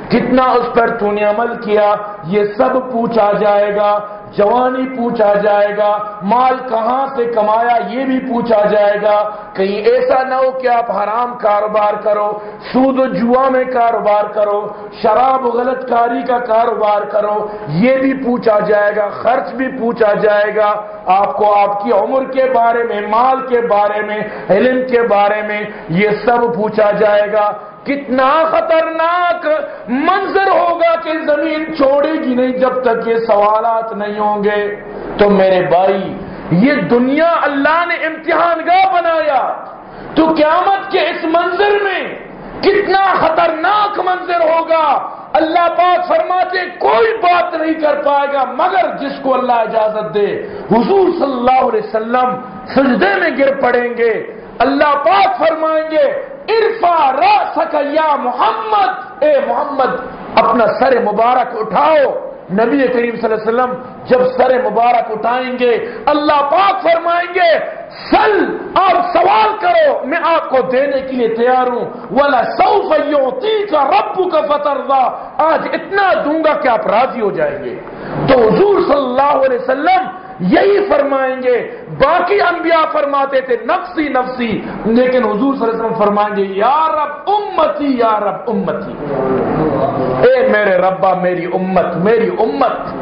کتنا اس پر تو نے عمل کیا؟ یہ سب پوچھا جائے گا۔ جوانی پوچھا جائے گا، مال کہاں سے کمایا یہ بھی پوچھا جائے گا، کہیں ایسا نہ ہو کہ آپ حرام کاروبار کرو، سود و جوا میں کاروبار کرو، شراب غلط کاری کا کاروبار کرو، یہ بھی پوچھا جائے گا، خرچ بھی پوچھا جائے گا۔ آپ کو آپ کی عمر کے بارے میں، مال کے بارے میں، علم کے بارے میں یہ سب پوچھا جائے گا۔ کتنا خطرناک منظر ہوگا کہ زمین چھوڑے گی نہیں جب تک یہ سوالات نہیں ہوں گے۔ تو میرے بھائی، یہ دنیا اللہ نے امتحان گاہ بنایا۔ تو قیامت کے اس منظر میں کتنا خطرناک منظر ہوگا۔ اللہ پاک فرماتے کوئی بات نہیں کر پائے گا، مگر جس کو اللہ اجازت دے، حضور صلی اللہ علیہ وسلم سجدے میں گر پڑیں گے۔ اللہ پاک فرمائیں گے ارفا راسک یا محمد، اے محمد، اپنا سر مبارک اٹھاؤ۔ نبی کریم صلی اللہ علیہ وسلم جب سر مبارک اٹھائیں گے، اللہ پاک فرمائیں گے، سل اور سوال کرو، میں آپ کو دینے کے لیے تیار ہوں۔ والا سو فیوتی کا ربو کا فترزا آج اتنا دوں گا کہ آپ راضی ہو جائیں گے۔ تو حضور صلی اللہ علیہ وسلم یہی فرمائیں گے باقی انبیاء فرماتے تھے، نفسی نفسی۔ لیکن حضور صلی اللہ علیہ وسلم فرمائیں گے، یا رب امتی، یا رب امتی۔ اے میرے ربا، میری امت میری امت۔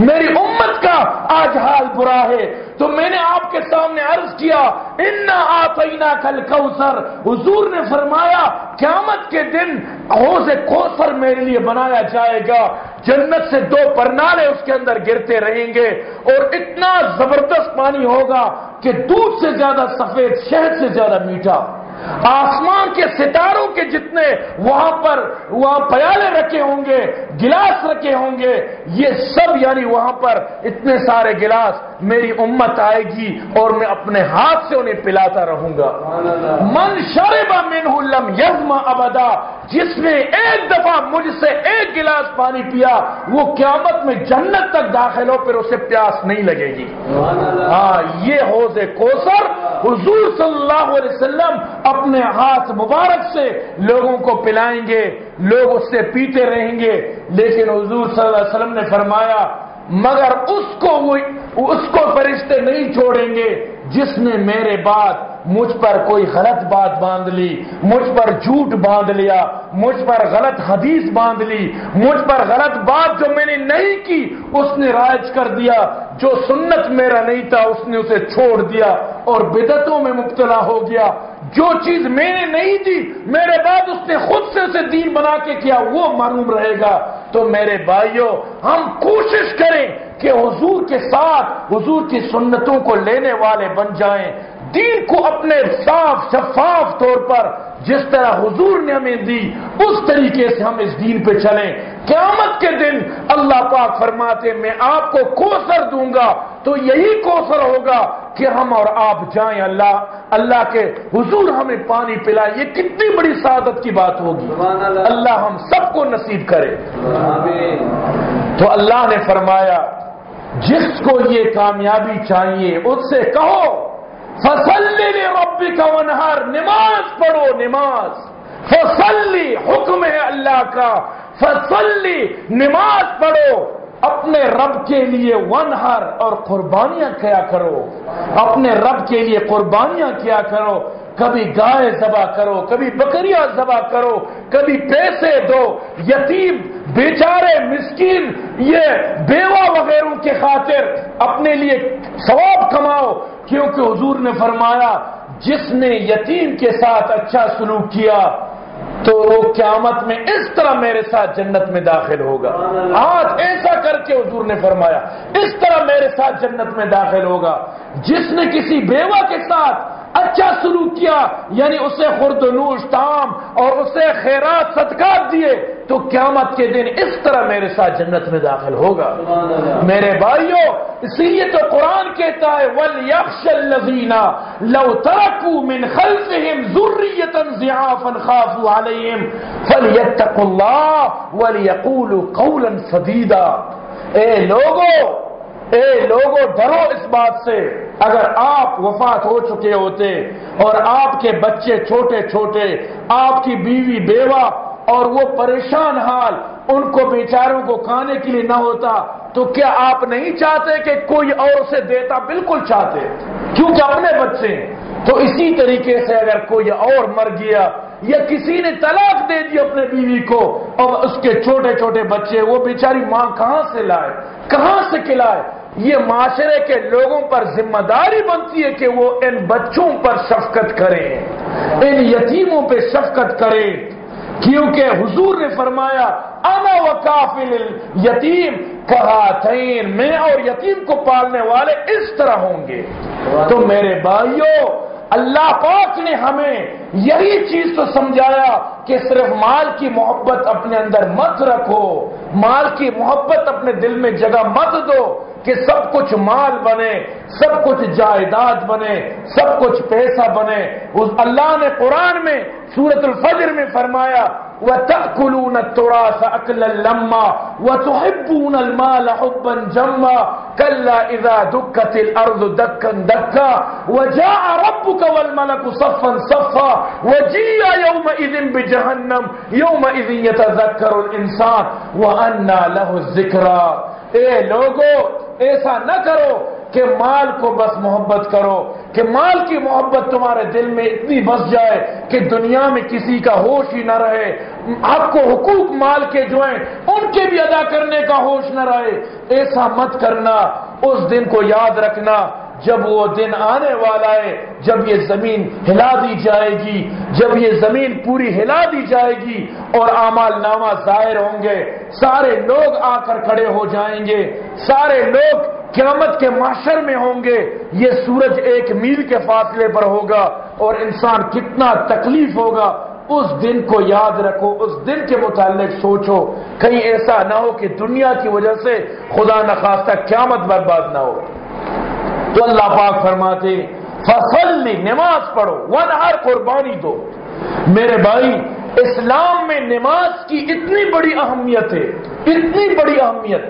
میری امت کا آج حال برا ہے۔ تو میں نے آپ کے سامنے عرض کیا، انا آتینا کل کوثر حضور نے فرمایا، قیامت کے دن حوض کوثر میرے لیے بنایا جائے گا۔ جنت سے دو پرنالے اس کے اندر گرتے رہیں گے اور اتنا زبردست پانی ہوگا کہ دودھ سے زیادہ سفید، شہد سے زیادہ میٹھا۔ آسمان کے ستاروں کے جتنے وہاں پر، وہاں پیالے رکھے ہوں گے، گلاس رکھے ہوں گے، یہ سب یعنی وہاں پر اتنے سارے گلاس میری امت آئے گی اور میں اپنے ہاتھ سے انہیں پلاتا رہوں گا۔ من شربا من لم یزما ابدا، جس نے ایک دفعہ مجھ سے ایک گلاس پانی پیا، وہ قیامت میں جنت تک داخل ہو، پھر اسے پیاس نہیں لگے گی۔ ہاں یہ حوض کوسر حضور صلی اللہ علیہ وسلم اپنے ہاتھ مبارک سے لوگوں کو پلائیں گے، لوگ اس سے پیتے رہیں گے۔ لیکن حضور صلی اللہ علیہ وسلم نے فرمایا مگر اس کو اس کو فرشتے نہیں چھوڑیں گے جس نے میرے بعد مجھ پر کوئی غلط بات باندھ لی، مجھ پر جھوٹ باندھ لیا، مجھ پر غلط حدیث باندھ لی، مجھ پر غلط بات جو میں نے نہیں کی، اس نے رائج کر دیا۔ جو سنت میرا نہیں تھا، اس نے اسے چھوڑ دیا اور بدتوں میں مبتلا ہو گیا۔ جو چیز میں نے نہیں دی، میرے بعد اس نے خود سے اسے دین بنا کے کیا، وہ معلوم رہے گا۔ تو میرے بھائیوں ہم کوشش کریں کہ حضور کے ساتھ، حضور کی سنتوں کو لینے والے بن جائیں۔ دین کو اپنے صاف، شفاف طور پر جس طرح حضور نے ہمیں دی، اس طریقے سے ہم اس دین پہ چلیں۔ قیامت کے دن اللہ پاک فرماتے، میں آپ کو کوسر دوں گا۔ تو یہی کوسر ہوگا کہ ہم اور آپ جائیں۔ اللہ اللہ کے حضور ہمیں پانی پلائیں یہ کتنی بڑی سعادت کی بات ہوگی۔ اللہ ہم سب کو نصیب کرے۔ تو اللہ نے فرمایا، جس کو یہ کامیابی چاہیے، اس سے کہو فصلی ربی کا ونہار نماز پڑھو، نماز. فصلی، حکم ہے اللہ کا. فصلی، نماز پڑھو. اپنے رب کے لیے ونہر اور قربانیاں کیا کرو. اپنے رب کے لیے قربانیاں کیا کرو. کبھی گائے ذبح کرو، کبھی بکریاں ذبح کرو، کبھی پیسے دو، یتیم بیچارے مسکین یہ بیوہ وغیرہ کے خاطر اپنے لیے ثواب کماؤ، کیونکہ حضور نے فرمایا، جس نے یتیم کے ساتھ اچھا سلوک کیا، تو وہ قیامت میں اس طرح میرے ساتھ جنت میں داخل ہوگا۔ آج ایسا کر کے حضور نے فرمایا، اس طرح میرے ساتھ جنت میں داخل ہوگا۔ جس نے کسی بیوہ کے ساتھ اچھا سلوک کیا یعنی اسے خرد نوش تام اور اسے خیرات، صدقات دیے تو قیامت کے دن اس طرح میرے ساتھ جنت میں داخل ہوگا۔ میرے بھائیوں اسی لیے تو قرآن کہتا ہے، وَلْيَخْشَ الَّذِينَ لَوْ تَرَكُوا مِنْ خَلْفِهِمْ ذُرِّيَّةً ضِعَافًا خَافُوا عَلَيْهِمْ فَلْيَتَّقُوا اللَّهَ وَلْيَقُولُوا قَوْلًا سَدِيدًا۔ اے لوگو اے لوگو، ڈرو اس بات سے۔ اگر آپ وفات ہو چکے ہوتے اور آپ کے بچے چھوٹے چھوٹے، آپ کی بیوی بیوہ اور وہ پریشان حال ان کو بیچاروں کو کھانے کے لیے نہ ہوتا، تو کیا آپ نہیں چاہتے کہ کوئی اور اسے دیتا؟ بالکل چاہتے۔ کیونکہ اپنے بچے تو اسی طریقے سے اگر کوئی اور مر گیا یا کسی نے طلاق دے دی اپنے بیوی کو اور اس کے چھوٹے چھوٹے بچے، وہ بیچاری ماں کہاں سے لائے؟ کہاں سے کھلائے؟ یہ معاشرے کے لوگوں پر ذمہ داری بنتی ہے کہ وہ ان بچوں پر شفقت کریں، ان یتیموں پہ شفقت کریں۔ کیونکہ حضور نے فرمایا، انا و کافل یتیم کہا میں اور یتیم کو پالنے والے اس طرح ہوں گے۔ تو میرے بھائیوں اللہ پاک نے ہمیں یہی چیز تو سمجھایا کہ صرف مال کی محبت اپنے اندر مت رکھو، مال کی محبت اپنے دل میں جگہ مت دو۔ کہ سب کچھ مال بنے، سب کچھ جائیداد بنے، سب کچھ پیسہ بنے۔ اس اللہ نے قرآن میں سورت الفجر میں فرمایا، وَتَأْكُلُونَ التُّرَاثَ أَكْلًا لَمَّا وَتُحِبُّونَ الْمَالَ حُبًّا جَمًّا كَلَّا إِذَا دُكَّتِ الْأَرْضُ دَكًّا دَكًّا وَجَاءَ رَبُّكَ وَالْمَلَكُ صَفًّا صَفًّا وَجِيءَ يَوْمَئِذٍ بِجَهَنَّمَ، يَوْمَئِذٍ يَتَذَكَّرُ الْإِنسَانُ وَأَنَّى لَهُ الذِّكْرَى۔ اے لوگو ایسا نہ کرو کہ مال کو بس محبت کرو، کہ مال کی محبت تمہارے دل میں اتنی بس جائے کہ دنیا میں کسی کا ہوش ہی نہ رہے۔ آپ کو حقوق مال کے جو ہیں، ان کے بھی ادا کرنے کا ہوش نہ رہے۔ ایسا مت کرنا، اس دن کو یاد رکھنا۔ جب وہ دن آنے والا ہے، جب یہ زمین ہلا دی جائے گی، جب یہ زمین پوری ہلا دی جائے گی اور امال نامہ ظاہر ہوں گے، سارے لوگ آ کر کھڑے ہو جائیں گے، سارے لوگ قیامت کے معاشر میں ہوں گے، یہ سورج ایک میل کے فاصلے پر ہوگا اور انسان کتنا تکلیف ہوگا۔ اس دن کو یاد رکھو، اس دن کے متعلق سوچو۔ کہیں ایسا نہ ہو کہ دنیا کی وجہ سے خدا نخواستہ قیامت برباد نہ ہو۔ تو اللہ پاک فرماتے فصل نماز پڑھو ون ہر قربانی دو۔ میرے بھائی، اسلام میں نماز کی اتنی بڑی اہمیت ہے، اتنی بڑی اہمیت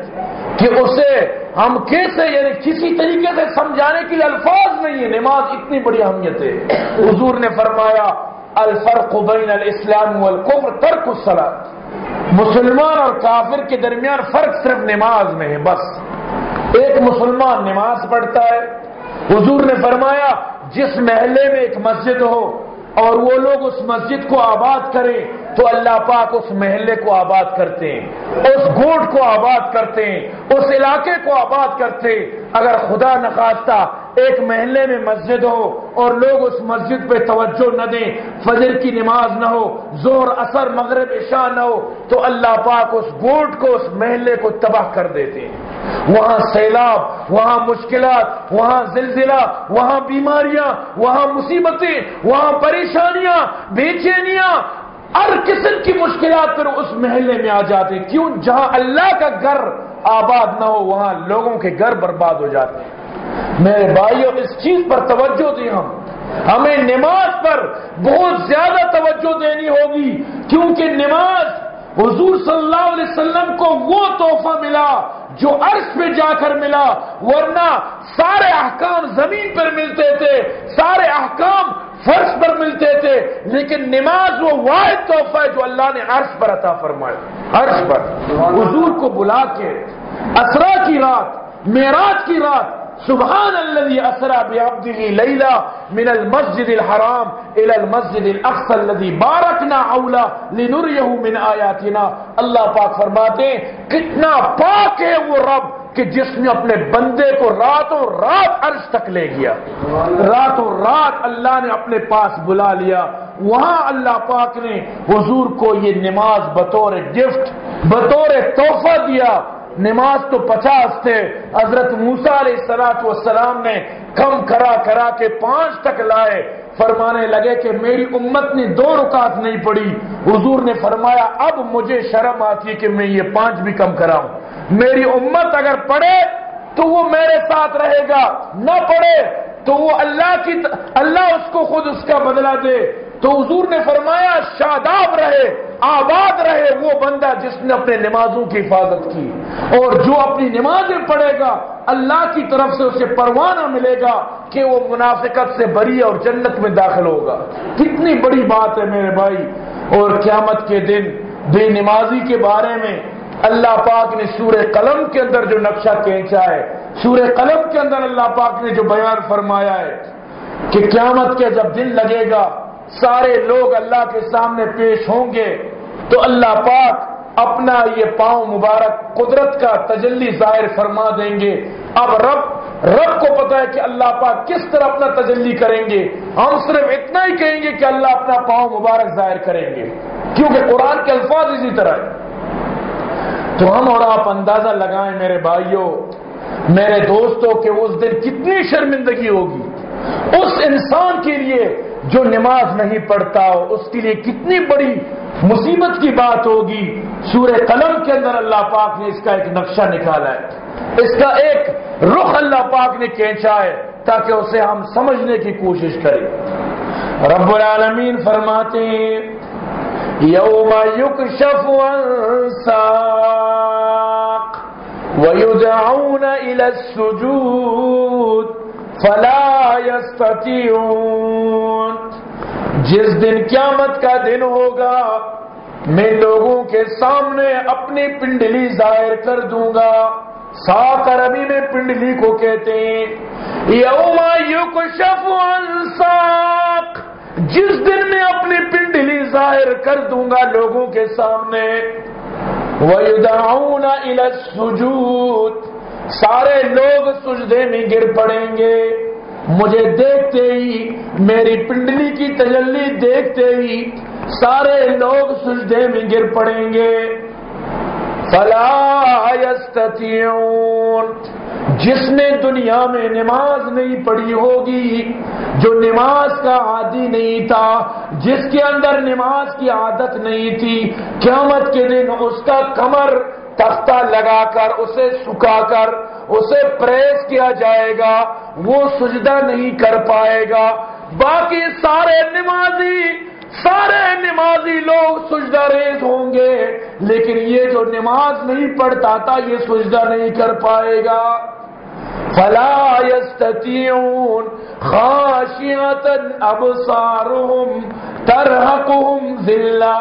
کہ اسے ہم کیسے یعنی کسی طریقے سے سمجھانے کے لیے الفاظ نہیں ہے، نماز اتنی بڑی اہمیت ہے۔ حضور نے فرمایا، الفرق بین الاسلام والکفر ترک الصلاۃ مسلمان اور کافر کے درمیان فرق صرف نماز میں ہے، بس۔ ایک مسلمان نماز پڑھتا ہے، حضور نے فرمایا، جس محلے میں ایک مسجد ہو اور وہ لوگ اس مسجد کو آباد کریں، تو اللہ پاک اس محلے کو آباد کرتے ہیں، اس گوٹ کو آباد کرتے ہیں، اس علاقے کو آباد کرتے ہیں اگر خدا نخواستہ ایک محلے میں مسجد ہو اور لوگ اس مسجد پہ توجہ نہ دیں، فجر کی نماز نہ ہو زور اثر مغرب، عشاء نہ ہو، تو اللہ پاک اس گوٹ کو، اس محلے کو تباہ کر دیتے ہیں۔ وہاں سیلاب، وہاں مشکلات، وہاں زلزلہ، وہاں بیماریاں، وہاں مصیبتیں، وہاں پریشانیاں، بے چینیاں، ہر قسم کی مشکلات پھر اس محلے میں آ جاتے کیوں؟ جہاں اللہ کا گھر آباد نہ ہو، وہاں لوگوں کے گھر برباد ہو جاتے ہیں۔ میرے بھائیوں اس چیز پر توجہ دیں ہم۔ ہمیں نماز پر بہت زیادہ توجہ دینی ہوگی، کیونکہ نماز حضور صلی اللہ علیہ وسلم کو وہ تحفہ ملا جو عرش پہ جا کر ملا، ورنہ سارے احکام زمین پر ملتے تھے، سارے احکام فرش پر ملتے تھے، لیکن نماز وہ واحد تحفہ ہے جو اللہ نے عرش پر عطا فرمایا۔ عرش پر۔ حضور کو بلا کے اسرا کی رات، معراج کی رات سبحان الذي اسرا بعبده ليلا من المسجد الحرام الى المسجد الاقصى الذي باركنا اولا لنريه من آیاتنا۔ اللہ پاک فرماتے ہیں، کتنا پاک ہے وہ رب کہ جس نے اپنے بندے کو راتوں رات عرش تک لے گیا۔ راتوں رات اللہ نے اپنے پاس بلا لیا۔ وہاں اللہ پاک نے حضور کو یہ نماز بطور گفٹ بطور تحفہ دیا۔ نماز تو پچاس تھے، حضرت موسا علیہ سلاط والسلام نے کم کرا کرا کے پانچ تک لائے۔ فرمانے لگے کہ میری امت نے دو رکعت نہیں پڑی حضور نے فرمایا، اب مجھے شرم آتی ہے کہ میں یہ پانچ بھی کم کراؤں۔ میری امت اگر پڑھے تو وہ میرے ساتھ رہے گا، نہ پڑھے تو وہ اللہ کی اللہ اس کو خود اس کا بدلہ دے۔ تو حضور نے فرمایا، شاداب رہے، آباد رہے وہ بندہ جس نے اپنے نمازوں کی حفاظت کی۔ اور جو اپنی نمازیں پڑھے گا، اللہ کی طرف سے اسے پروانہ ملے گا کہ وہ منافقت سے بری اور جنت میں داخل ہوگا۔ کتنی بڑی بات ہے میرے بھائی۔ اور قیامت کے دن بے نمازی کے بارے میں اللہ پاک نے سورہ قلم کے اندر جو نقشہ کھینچا ہے، سورہ قلم کے اندر اللہ پاک نے جو بیان فرمایا ہے کہ قیامت کے جب دن لگے گا سارے لوگ اللہ کے سامنے پیش ہوں گے تو اللہ پاک اپنا یہ پاؤں مبارک قدرت کا تجلی ظاہر فرما دیں گے۔ اب رب رب کو پتا ہے کہ اللہ پاک کس طرح اپنا تجلی کریں گے۔ ہم صرف اتنا ہی کہیں گے کہ اللہ اپنا پاؤں مبارک ظاہر کریں گے۔ کیونکہ قرآن کے الفاظ اسی طرح ہے تو ہم اور آپ اندازہ لگائیں میرے بھائیوں، میرے دوستوں کہ اس دن کتنی شرمندگی ہوگی۔ اس انسان کے لیے جو نماز نہیں پڑھتا ہو، اس کے لیے کتنی بڑی مصیبت کی بات ہوگی۔ سورہ قلم کے اندر اللہ پاک نے اس کا ایک نقشہ نکالا ہے۔ اس کا ایک رخ اللہ پاک نے کھینچا ہے تاکہ اسے ہم سمجھنے کی کوشش کریں۔ رب العالمین فرماتے ہیں، یوم یکشف ساق ویدعون الى السجود۔ فلا يستطيعون جس دن قیامت کا دن ہوگا، میں لوگوں کے سامنے اپنی پنڈلی ظاہر کر دوں گا۔ ساک عربی میں پنڈلی کو کہتے ہیں، یوم یکشف ساق جس دن میں اپنی پنڈلی ظاہر کر دوں گا لوگوں کے سامنے۔ وَيُدَعُونَ إِلَى السُّجُودِ۔ سارے لوگ سجدے میں گر پڑیں گے۔ مجھے دیکھتے ہی، میری پنڈلی کی تجلی دیکھتے ہی سارے لوگ سجدے میں گر پڑیں گے۔ فلا يستطيعون جس نے دنیا میں نماز نہیں پڑھی ہوگی، جو نماز کا عادی نہیں تھا، جس کے اندر نماز کی عادت نہیں تھی، قیامت کے دن اس کا کمر تختہ لگا کر اسے سکھا کر اسے پریس کیا جائے گا، وہ سجدہ نہیں کر پائے گا۔ باقی سارے نمازی سارے نمازی لوگ سجدہ ریز ہوں گے، لیکن یہ جو نماز نہیں پڑھتا تھا یہ سجدہ نہیں کر پائے گا۔ فلا يستطيعون خاشعة ابصارهم ترهقهم ذلہ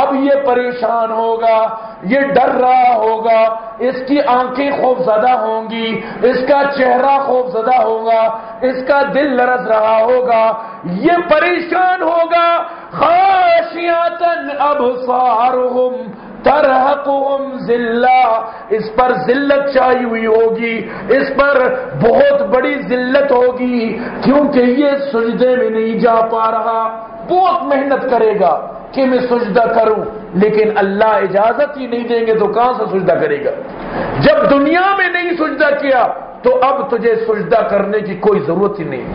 اب یہ پریشان ہوگا یہ ڈر رہا ہوگا، اس کی آنکھیں خوف زدہ ہوں گی، اس کا چہرہ خوف زدہ ہوگا، اس کا دل لرز رہا ہوگا، یہ پریشان ہوگا۔ خاشیاتن ابصارهم ترحقهم ذلہ، اس پر ذلت چاہی ہوئی ہوگی، اس پر بہت بڑی ذلت ہوگی، کیونکہ یہ سجدے میں نہیں جا پا رہا، بہت محنت کرے گا۔ کہ میں سجدہ کروں، لیکن اللہ اجازت ہی نہیں دیں گے تو کہاں سے سجدہ کرے گا؟ جب دنیا میں نہیں سجدہ کیا، تو اب تجھے سجدہ کرنے کی کوئی ضرورت ہی نہیں۔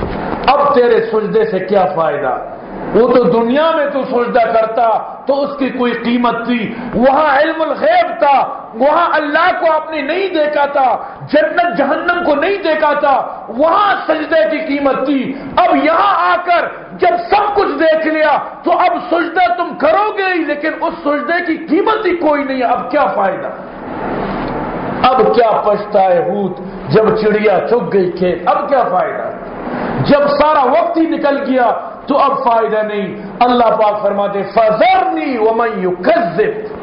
اب تیرے سجدے سے کیا فائدہ؟ وہ تو دنیا میں تو سجدہ کرتا تو اس کی کوئی قیمت تھی۔ وہاں علم الغیب تھا۔ وہاں اللہ کو آپ نے نہیں دیکھا تھا۔ جنت جہنم کو نہیں دیکھا تھا۔ وہاں سجدے کی قیمت تھی۔ اب یہاں آ کر جب سب کچھ دیکھ لیا تو اب سجدہ تم کرو گے ہی، لیکن اس سجدے کی قیمت ہی کوئی نہیں۔ اب کیا فائدہ؟ اب کیا پچھتا ہے ہوت جب چڑیا چک گئی کھیت؟ اب کیا فائدہ؟ جب سارا وقت ہی نکل گیا تو اب فائدہ نہیں۔ اللہ پاک فرماتے فضرنی ومن یکذب۔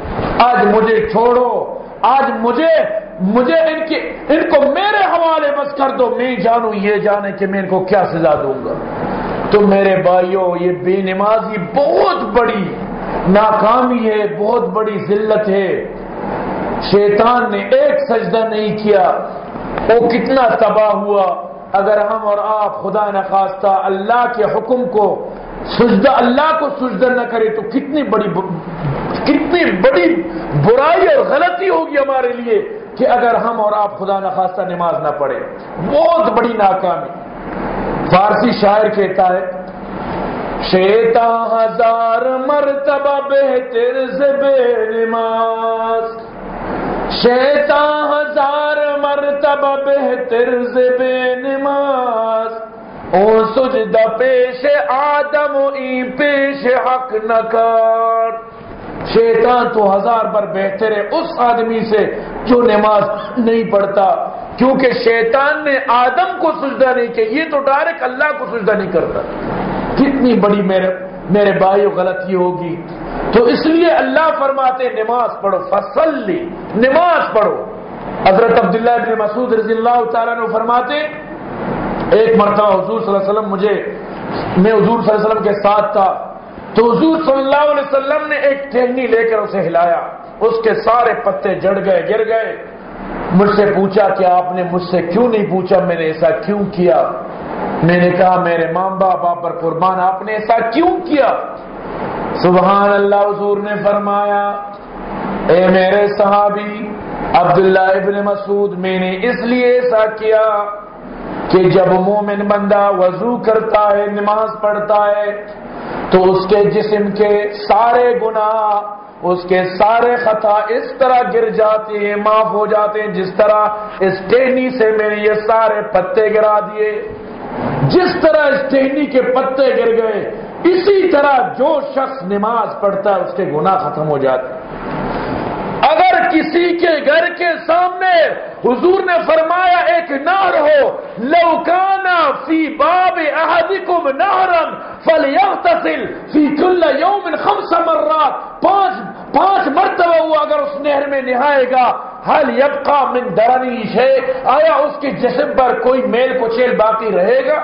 آج مجھے چھوڑو، آج مجھے مجھے ان کی ان کو میرے حوالے بس کر دو۔ میں جانوں، یہ جانے کہ میں ان کو کیا سزا دوں گا۔ تو میرے بھائیوں، یہ بے نمازی بہت بڑی ناکامی ہے، بہت بڑی ذلت ہے۔ شیطان نے ایک سجدہ نہیں کیا، وہ کتنا تباہ ہوا۔ اگر ہم اور آپ خدا نخواستہ اللہ کے حکم کو سجدہ اللہ کو سجدہ نہ کرے تو کتنی بڑی کتنی بڑی برائی اور غلطی ہوگی ہمارے لیے کہ اگر ہم اور آپ خدا نخواستہ نماز نہ پڑھے بہت بڑی ناکامی۔ فارسی شاعر کہتا ہے شیتا ہزار مرتبہ بہتر سے بے نماز شیتا ہزار مرتبہ بہتر سے بے نماز۔ او سجدہ پیش آدم ای پیش حق نکار شیطان تو ہزار بار بہتر ہے اس آدمی سے جو نماز نہیں پڑھتا۔ کیونکہ شیطان نے آدم کو سجدہ نہیں کیا، یہ تو ڈائریکٹ اللہ کو سجدہ نہیں کرتا۔ کتنی بڑی میرے میرے بھائی غلطی ہوگی۔ تو اس لیے اللہ فرماتے نماز پڑھو فصل لی نماز پڑھو۔ حضرت عبداللہ ابن مسعود رضی اللہ تعالیٰ نے فرماتے، ایک مرتبہ حضور صلی اللہ علیہ وسلم مجھے، میں حضور صلی اللہ علیہ وسلم کے ساتھ تھا، تو حضور صلی اللہ علیہ وسلم نے ایک ٹہنی لے کر اسے ہلایا، اس کے سارے پتے جڑ گئے، گر گئے۔ مجھ سے پوچھا کہ آپ نے مجھ سے کیوں نہیں پوچھا، میں نے ایسا کیوں کیا؟ میں نے کہا، میرے ماں باپ، آپ پر قربان، آپ نے ایسا کیوں کیا؟ سبحان اللہ، حضور نے فرمایا اے میرے صحابی، عبداللہ ابن مسعود، میں نے اس لیے ایسا کیا کہ جب مومن بندہ وضو کرتا ہے، نماز پڑھتا ہے، تو اس کے جسم کے سارے گناہ، اس کے سارے خطا اس طرح گر جاتے ہیں، معاف ہو جاتے ہیں، جس طرح اس ٹہنی سے میں نے یہ سارے پتے گرا دیے۔ جس طرح اس ٹہنی کے پتے گر گئے، اسی طرح جو شخص نماز پڑھتا ہے، اس کے گناہ ختم ہو جاتے اگر کسی کے گھر کے سامنے حضور نے فرمایا، ایک نہر ہو لوکانا فی باب احدکم نہرن فلیغتسل فی کل یوم خمس مرات۔ پانچ پانچ مرتبہ ہوا اگر اس نہر میں نہائے گا۔ حل یبقا من درنی شے آیا اس کے جسم پر کوئی میل کچیل باقی رہے گا؟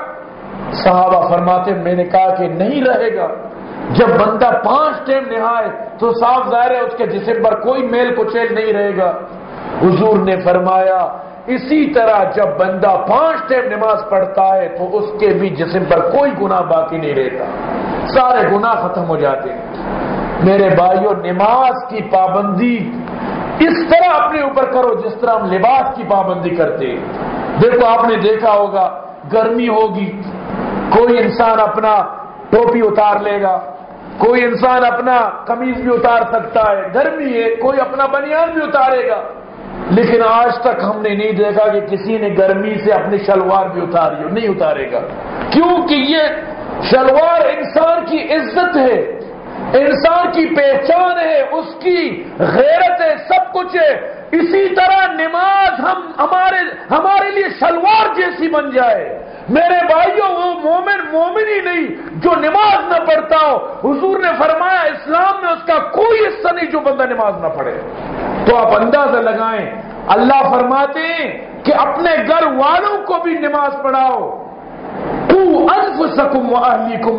صحابہ فرماتے، میں نے کہا کہ نہیں رہے گا۔ جب بندہ پانچ ٹائم نہائے تو صاف ظاہر ہے اس کے جسم پر کوئی میل کچیل نہیں رہے گا۔ حضور نے فرمایا، اسی طرح جب بندہ پانچ ٹائم نماز پڑھتا ہے تو اس کے بھی جسم پر کوئی گناہ باقی نہیں رہتا۔ سارے گناہ ختم ہو جاتے ہیں۔ میرے بھائیوں نماز کی پابندی اس طرح اپنے اوپر کرو جس طرح ہم لباس کی پابندی کرتے دیکھو، آپ نے دیکھا ہوگا، گرمی ہوگی، کوئی انسان اپنا ٹوپی اتار لے گا۔ کوئی انسان اپنا قمیض بھی اتار سکتا ہے گرمی ہے، کوئی اپنا بنیان بھی اتارے گا۔ لیکن آج تک ہم نے نہیں دیکھا کہ کسی نے گرمی سے اپنی شلوار بھی اتاری ہو نہیں اتارے گا۔ کیونکہ یہ شلوار انسان کی عزت ہے، انسان کی پہچان ہے، اس کی غیرت ہے، سب کچھ ہے۔ اسی طرح نماز ہم ہمارے ہمارے لیے شلوار جیسی بن جائے۔ میرے بھائیوں، وہ مومن مومن ہی نہیں، جو نماز نہ پڑھتا ہو، حضور نے فرمایا، اسلام میں اس کا کوئی حصہ نہیں جو بندہ نماز نہ پڑھے۔ تو آپ اندازہ لگائیں، اللہ فرماتے ہیں کہ اپنے گھر والوں کو بھی نماز پڑھاؤ۔ تو انف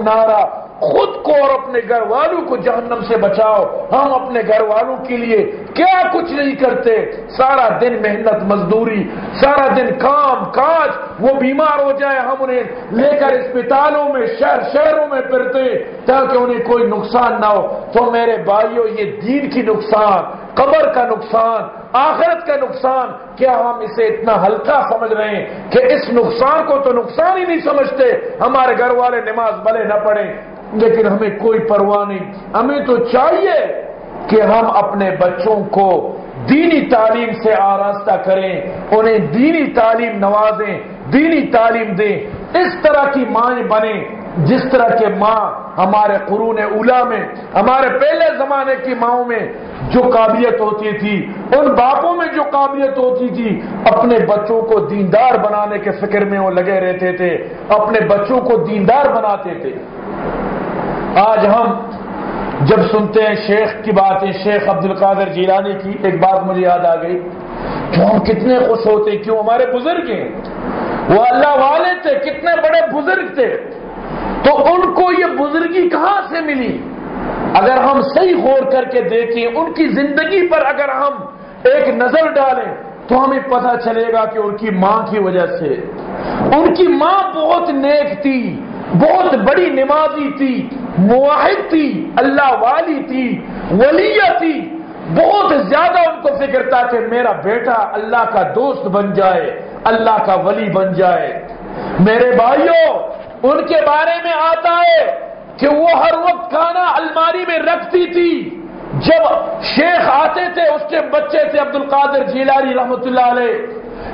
نارا۔ خود کو اور اپنے گھر والوں کو جہنم سے بچاؤ۔ ہم اپنے گھر والوں کے لیے کیا کچھ نہیں کرتے۔ سارا دن محنت، مزدوری، سارا دن کام، کاج، وہ بیمار ہو جائے ہم انہیں لے کر اسپتالوں میں، شہر، شہروں میں پھرتے تاکہ انہیں کوئی نقصان نہ ہو۔ تو میرے بھائیوں یہ دین کی نقصان، قبر کا نقصان آخرت کا نقصان، کیا ہم اسے اتنا ہلکا سمجھ رہے ہیں کہ اس نقصان کو تو نقصان ہی نہیں سمجھتے؟ ہمارے گھر والے نماز بھلے نہ پڑھیں۔ لیکن ہمیں کوئی پرواہ نہیں۔ ہمیں تو چاہیے کہ ہم اپنے بچوں کو دینی تعلیم سے آراستہ کریں، انہیں دینی تعلیم نوازیں، دینی تعلیم دیں۔ اس طرح کی مائیں بنیں، جس طرح کے ماں ہمارے قرون اولا میں، ہمارے پہلے زمانے کی ماؤں میں جو قابلیت ہوتی تھی، ان باپوں میں جو قابلیت ہوتی تھی، اپنے بچوں کو دیندار بنانے کے فکر میں وہ لگے رہتے تھے، اپنے بچوں کو دیندار بناتے تھے۔ آج ہم جب سنتے ہیں شیخ کی باتیں، شیخ عبد القادر جیلانی کی، ایک بات مجھے یاد آ گئی۔ تو ہم کتنے خوش ہوتے، کیوں ہمارے بزرگ ہیں؟ وہ اللہ والے تھے، کتنے بڑے بزرگ تھے۔ تو ان کو یہ بزرگی کہاں سے ملی؟ اگر ہم صحیح غور کر کے دیکھیں، ان کی زندگی پر اگر ہم ایک نظر ڈالیں، تو ہمیں پتہ چلے گا کہ ان کی ماں کی وجہ سے۔ ان کی ماں بہت نیک تھی، بہت بڑی نمازی تھی معاہد تھی، اللہ والی تھی ولیہ تھی۔ بہت زیادہ ان کو فکر تھا کہ میرا بیٹا اللہ کا دوست بن جائے، اللہ کا ولی بن جائے۔ میرے بھائیوں، ان کے بارے میں آتا ہے کہ وہ ہر وقت کھانا الماری میں رکھتی تھی۔ جب شیخ آتے تھے، اس کے بچے تھے عبد القادر جیلاری رحمت اللہ علیہ۔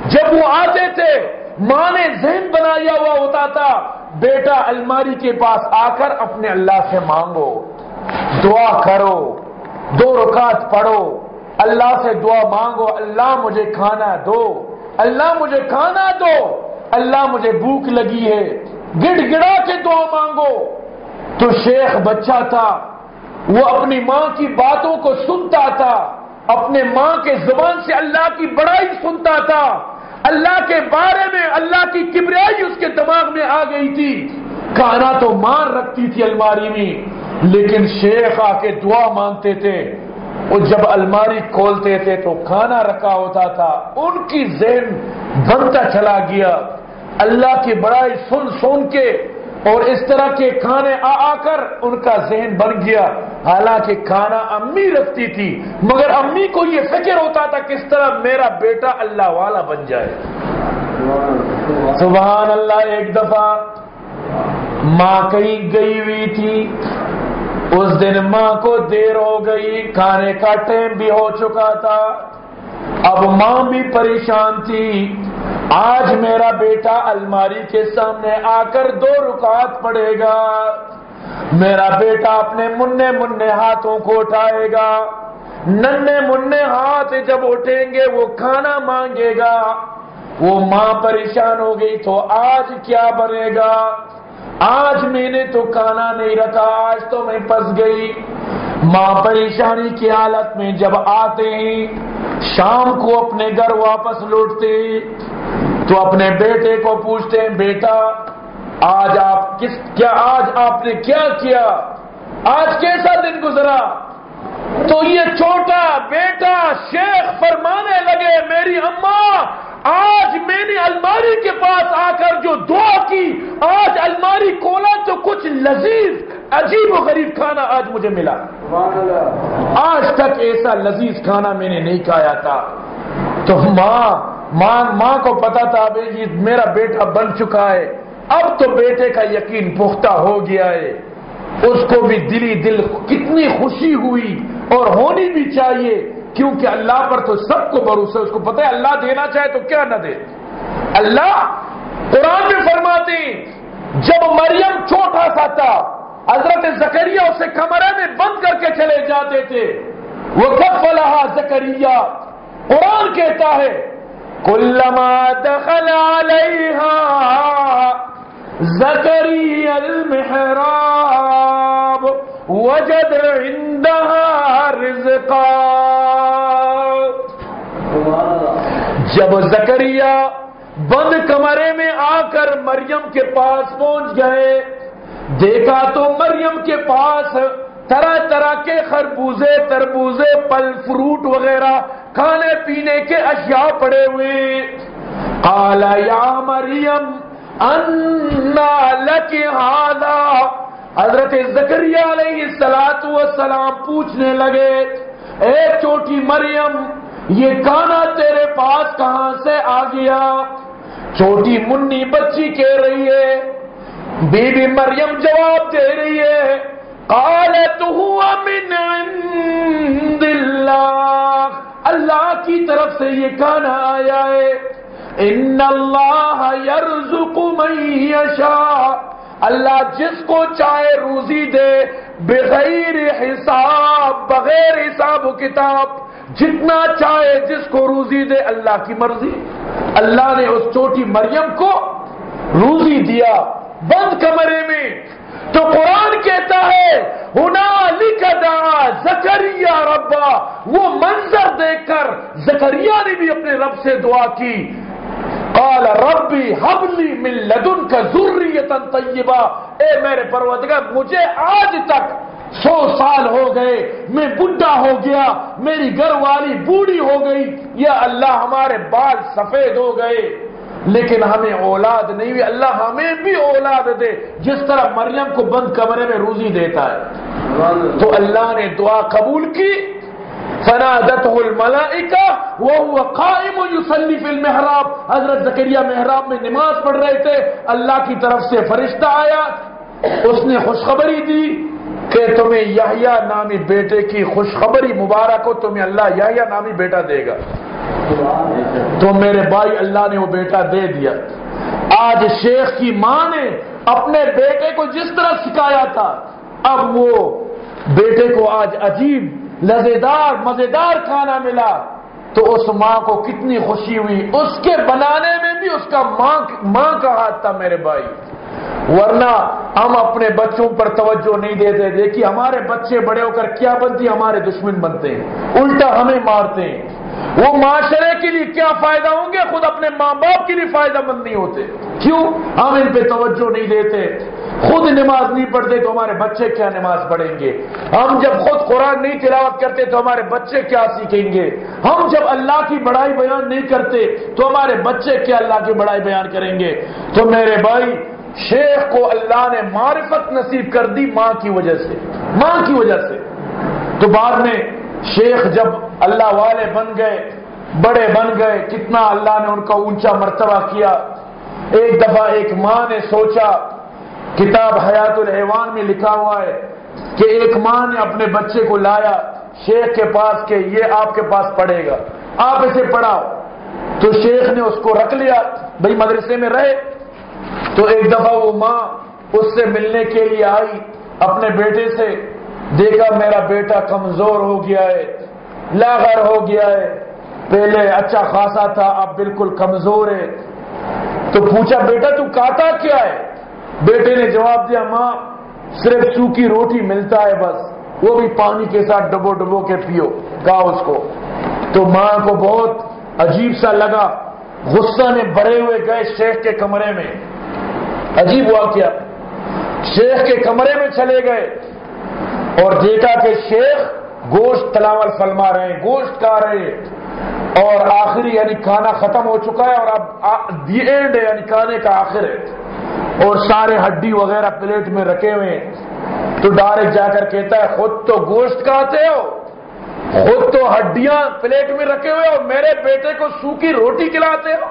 جب وہ آتے تھے، ماں نے ذہن بنایا ہوا ہوتا تھا، بیٹا الماری کے پاس آ کر اپنے اللہ سے مانگو، دعا کرو، دو رکعت پڑھو، اللہ سے دعا مانگو، اللہ مجھے کھانا دو، اللہ مجھے کھانا دو، اللہ مجھے بھوک لگی ہے، گڑ گڑا کے دعا مانگو۔ تو شیخ بچہ تھا، وہ اپنی ماں کی باتوں کو سنتا تھا، اپنے ماں کے زبان سے اللہ کی بڑائی سنتا تھا۔ اللہ کے بارے میں، اللہ کی کبریائی اس کے دماغ میں آ گئی تھی۔ کھانا تو مار رکھتی تھی الماری میں، لیکن شیخ آ کے دعا مانگتے تھے۔ وہ جب الماری کھولتے تھے تو کھانا رکھا ہوتا تھا۔ ان کی ذہن بنتا چلا گیا۔ اللہ کی بڑائی سن سن کے اور اس طرح کے کھانے آ آ کر ان کا ذہن بن گیا۔ حالانکہ کھانا امی رکھتی تھی، مگر امی کو یہ فکر ہوتا تھا کس طرح میرا بیٹا اللہ والا بن جائے۔ سبحان اللہ، ایک دفعہ ماں کہیں گئی ہوئی تھی۔ اس دن ماں کو دیر ہو گئی، کھانے کا ٹائم بھی ہو چکا تھا۔ اب ماں بھی پریشان تھی۔ آج میرا بیٹا الماری کے سامنے آ کر دو رکعت پڑے گا۔ میرا بیٹا اپنے منہ منہ ہاتھوں کو اٹھائے گا۔ ننے منہ ہاتھ جب اٹھیں گے وہ کھانا مانگے گا۔ وہ ماں پریشان ہو گئی تو آج کیا بنے گا؟ آج میں نے تو کھانا نہیں رکھا، آج تو میں پس گئی۔ ماں پریشانی کی حالت میں جب آتے ہیں، شام کو اپنے گھر واپس لوٹتے تو اپنے بیٹے کو پوچھتے ہیں بیٹا آج آپ کس کیا آج آپ نے کیا کیا؟ آج کیسا دن گزرا؟ تو یہ چھوٹا بیٹا شیخ فرمانے لگے میری اماں آج میں نے الماری کے پاس آ کر جو دعا کی آج الماری کھولا تو کچھ لذیذ عجیب و غریب کھانا آج مجھے ملا. آج تک ایسا لذیذ کھانا میں نے نہیں کھایا تھا۔ تو ماں ماں ماں کو پتا تھا بھائی جی میرا بیٹا بن چکا ہے۔ اب تو بیٹے کا یقین پختہ ہو گیا ہے۔ اس کو بھی دلی دل کتنی خوشی ہوئی اور ہونی بھی چاہیے کیونکہ اللہ پر تو سب کو بھروسہ اس کو پتہ ہے اللہ دینا چاہے تو کیا نہ دے۔ اللہ قرآن میں فرماتے جب مریم چھوٹا سا تھا، حضرت زکریہ اسے کمرے میں بند کر کے چلے جاتے تھے۔ وہ کب فلاح زکریہ قرآن کہتا ہے کلما دخل علیہا زکری المحراب وجد عندها رزقا. جب زکریہ بند کمرے میں آ کر مریم کے پاس پہنچ گئے، دیکھا تو مریم کے پاس طرح طرح کے خربوزے، تربوزے پل فروٹ وغیرہ کھانے پینے کے اشیاء پڑے ہوئے۔ کالا یا مریم ہادا حضرت زکریہ علیہ السلاط والسلام پوچھنے لگے، اے چوٹی مریم، یہ کانا تیرے پاس کہاں سے آ گیا؟ چھوٹی منی بچی کہہ رہی ہے بی بی مریم جواب دے رہی ہے، قالت ہوا من عند اللہ. اللہ کی طرف سے یہ کانا آیا ہے، ان اللہ یرزق من یشاء. اللہ جس کو چاہے روزی دے بغیر حساب بغیر حساب و کتاب، جتنا چاہے جس کو روزی دے، اللہ کی مرضی۔ اللہ نے اس چھوٹی مریم کو روزی دیا بند کمرے میں۔ تو قرآن کہتا ہے ہونا لکھا زکریہ ربا. وہ منظر دیکھ کر زکریا نے بھی اپنے رب سے دعا کی۔ قال ربی حبلی من لدن کا ضروریت طیبہ اے میرے پروردگار، مجھے آج تک سو سال ہو گئے، میں بڈھا ہو گیا، میری گھر والی بوڑھی ہو گئی، یا اللہ ہمارے بال سفید ہو گئے۔ لیکن ہمیں اولاد نہیں ہوئی اللہ ہمیں بھی اولاد دے۔ جس طرح مریم کو بند کمرے میں روزی دیتا ہے۔ تو اللہ نے دعا قبول کی۔ فنادته الملائکہ وهو قائم يصلي في المحراب۔ حضرت زکریا محراب میں نماز پڑھ رہے تھے۔ اللہ کی طرف سے فرشتہ آیا۔ اس نے خوشخبری دی۔ کہ تمہیں یحییٰ نامی بیٹے کی خوشخبری مبارک ہو، تمہیں اللہ یحییٰ نامی بیٹا دے گا۔ تو میرے بھائی، اللہ نے وہ بیٹا دے دیا۔ آج شیخ کی ماں نے اپنے بیٹے کو جس طرح سکھایا تھا، اب وہ بیٹے کو آج عجیب لذیدار مزیدار کھانا ملا۔ تو اس ماں کو کتنی خوشی ہوئی۔ اس کے بنانے میں بھی اس کا ماں کا ہاتھ تھا میرے بھائی۔ ورنہ ہم اپنے بچوں پر توجہ نہیں دیتے دیکھیے ہمارے بچے بڑے ہو کر کیا بنتی، ہمارے دشمن بنتے ہیں۔ الٹا ہمیں مارتے ہیں۔ وہ معاشرے کے لیے کیا فائدہ ہوں گے؟ خود اپنے ماں باپ کے لیے فائدہ مند نہیں ہوتے۔ کیوں؟ ہم ان پہ توجہ نہیں دیتے۔ خود نماز نہیں پڑھتے تو ہمارے بچے کیا نماز پڑھیں گے؟ ہم جب خود قرآن نہیں تلاوت کرتے تو ہمارے بچے کیا سیکھیں گے؟ ہم جب اللہ کی بڑائی بیان نہیں کرتے تو ہمارے بچے کیا اللہ کی بڑائی بیان کریں گے؟ تو میرے بھائی شیخ کو اللہ نے معرفت نصیب کر دی ماں کی وجہ سے۔ ماں کی وجہ سے۔ تو بعد میں شیخ جب اللہ والے بن گئے، بڑے بن گئے، کتنا اللہ نے ان کا اونچا مرتبہ کیا۔ ایک دفعہ ایک ماں نے سوچا، کتاب حیات الحوان میں لکھا ہوا ہے کہ ایک ماں نے اپنے بچے کو لایا، شیخ کے پاس کہ یہ آپ کے پاس پڑھے گا۔ آپ اسے پڑھاؤ۔ تو شیخ نے اس کو رکھ لیا، بھائی مدرسے میں رہے۔ تو ایک دفعہ وہ ماں اس سے ملنے کے لیے آئی، اپنے بیٹے سے، دیکھا میرا بیٹا کمزور ہو گیا ہے، لاغر ہو گیا ہے۔ پہلے اچھا خاصا تھا، اب بالکل کمزور ہے۔ تو پوچھا، بیٹا تو کاٹا کیا ہے؟ بیٹے نے جواب دیا، ماں، صرف چوکی روٹی ملتا ہے بس، وہ بھی پانی کے ساتھ ڈبو ڈبو کے پیو، کہا اس کو۔ تو ماں کو بہت عجیب سا لگا، غصہ نے بڑے ہوئے گئے شیخ کے کمرے میں۔ عجیب ہوا کیا شیخ کے کمرے میں چلے گئے اور دیکھا کہ شیخ گوشت تلاول فلما رہے ہیں، گوشت کھا رہے ہیں۔ اور آخری یعنی کھانا ختم ہو چکا ہے اور اب دی اینڈ ہے یعنی کھانے کا آخر ہے۔ اور سارے ہڈی وغیرہ پلیٹ میں رکھے ہوئے ہیں۔ تو ڈائریکٹ جا کر کہتا ہے، خود تو گوشت کھاتے ہو، خود تو ہڈیاں پلیٹ میں رکھے ہوئے اور میرے بیٹے کو سوکھی روٹی کھلاتے ہو۔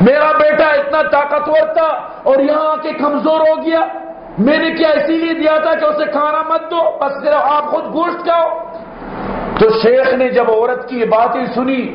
میرا بیٹا اتنا طاقتور تھا اور یہاں آ کے کمزور ہو گیا۔ میں نے کیا اسی لیے دیا تھا کہ اسے کھانا مت دو، بس صرف آپ خود گوشت کھاؤ۔ تو شیخ نے جب عورت کی یہ باتیں سنی،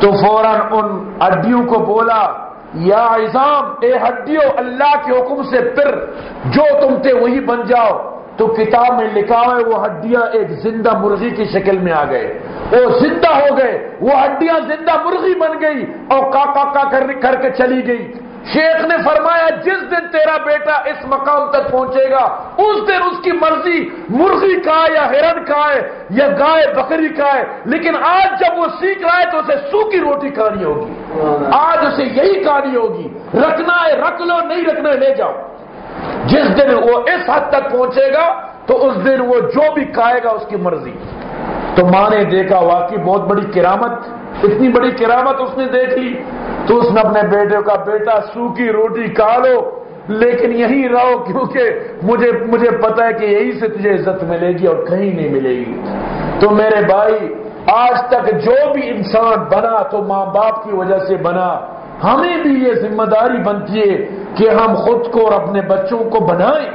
تو فوراً ان ہڈیوں کو بولا، یا عظام، اے ہڈیوں، اللہ کے حکم سے پھر جو تم تھے وہی بن جاؤ۔ تو کتاب میں لکھا ہے وہ ہڈیاں ایک زندہ مرغی کی شکل میں آ گئے۔ وہ زندہ ہو گئے وہ ہڈیاں زندہ مرغی بن گئی اور کا کا کر کے چلی گئی۔ شیخ نے فرمایا جس دن تیرا بیٹا اس مقام تک پہنچے گا اس دن اس کی مرضی مرغی کا یا ہرن کا ہے یا گائے بکری کا ہے لیکن آج جب وہ سیکھ رہا ہے تو اسے سوکھی روٹی کھانی ہوگی۔ آج اسے یہی کھانی ہوگی۔ رکھنا ہے رکھ لو نہیں رکھنا ہے لے جاؤ۔ جس دن وہ اس حد تک پہنچے گا، تو اس دن وہ جو بھی کھائے گا، اس کی مرضی۔ تو ماں نے دیکھا، واقعی بہت بڑی کرامت، اتنی بڑی کرامت اس نے دیکھ لی تو اس نے اپنے بیٹے کا بیٹا، سوکھی روٹی کھا لو، لیکن یہی رہو، کیونکہ مجھے مجھے پتا ہے کہ یہی سے تجھے عزت ملے گی اور کہیں نہیں ملے گی۔ تو میرے بھائی، آج تک جو بھی انسان بنا، تو ماں باپ کی وجہ سے بنا۔ ہمیں بھی یہ ذمہ داری بنتی ہے کہ ہم خود کو اور اپنے بچوں کو بنائیں۔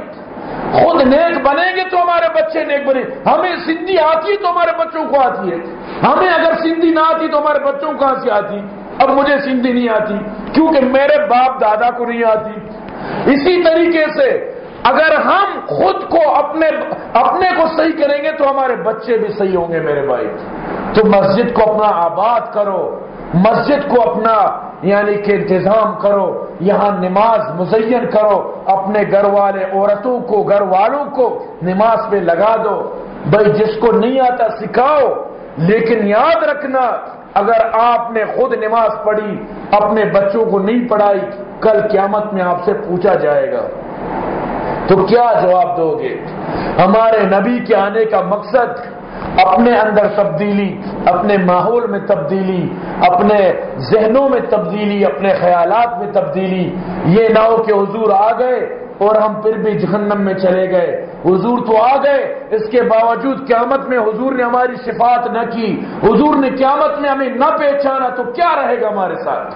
خود نیک بنیں گے تو ہمارے بچے نیک بنے۔ ہمیں سندھی آتی ہے تو ہمارے بچوں کو آتی ہے۔ ہمیں اگر سندھی نہ آتی تو ہمارے بچوں کو کہاں سے آتی؟ اب مجھے سندھی نہیں آتی، کیونکہ میرے باپ دادا کو نہیں آتی۔ اسی طریقے سے اگر ہم خود کو اپنے اپنے کو صحیح کریں گے تو ہمارے بچے بھی صحیح ہوں گے میرے بھائی۔ تو مسجد کو اپنا آباد کرو۔ مسجد کو اپنا یعنی کہ انتظام کرو، یہاں نماز مزین کرو، اپنے گھر والے عورتوں کو، گھر والوں کو نماز پہ لگا دو۔ بھائی، جس کو نہیں آتا سکھاؤ، لیکن یاد رکھنا، اگر آپ نے خود نماز پڑھی، اپنے بچوں کو نہیں پڑھائی، کل قیامت میں آپ سے پوچھا جائے گا۔ تو کیا جواب دو گے؟ ہمارے نبی کے آنے کا مقصد اپنے اندر تبدیلی، اپنے ماحول میں تبدیلی، اپنے ذہنوں میں تبدیلی، اپنے خیالات میں تبدیلی، یہ نہ ہو کہ حضور آ گئے اور ہم پھر بھی جہنم میں چلے گئے۔ حضور تو آ گئے، اس کے باوجود قیامت میں حضور نے ہماری شفاعت نہ کی، حضور نے قیامت میں ہمیں نہ پہچانا تو کیا رہے گا ہمارے ساتھ؟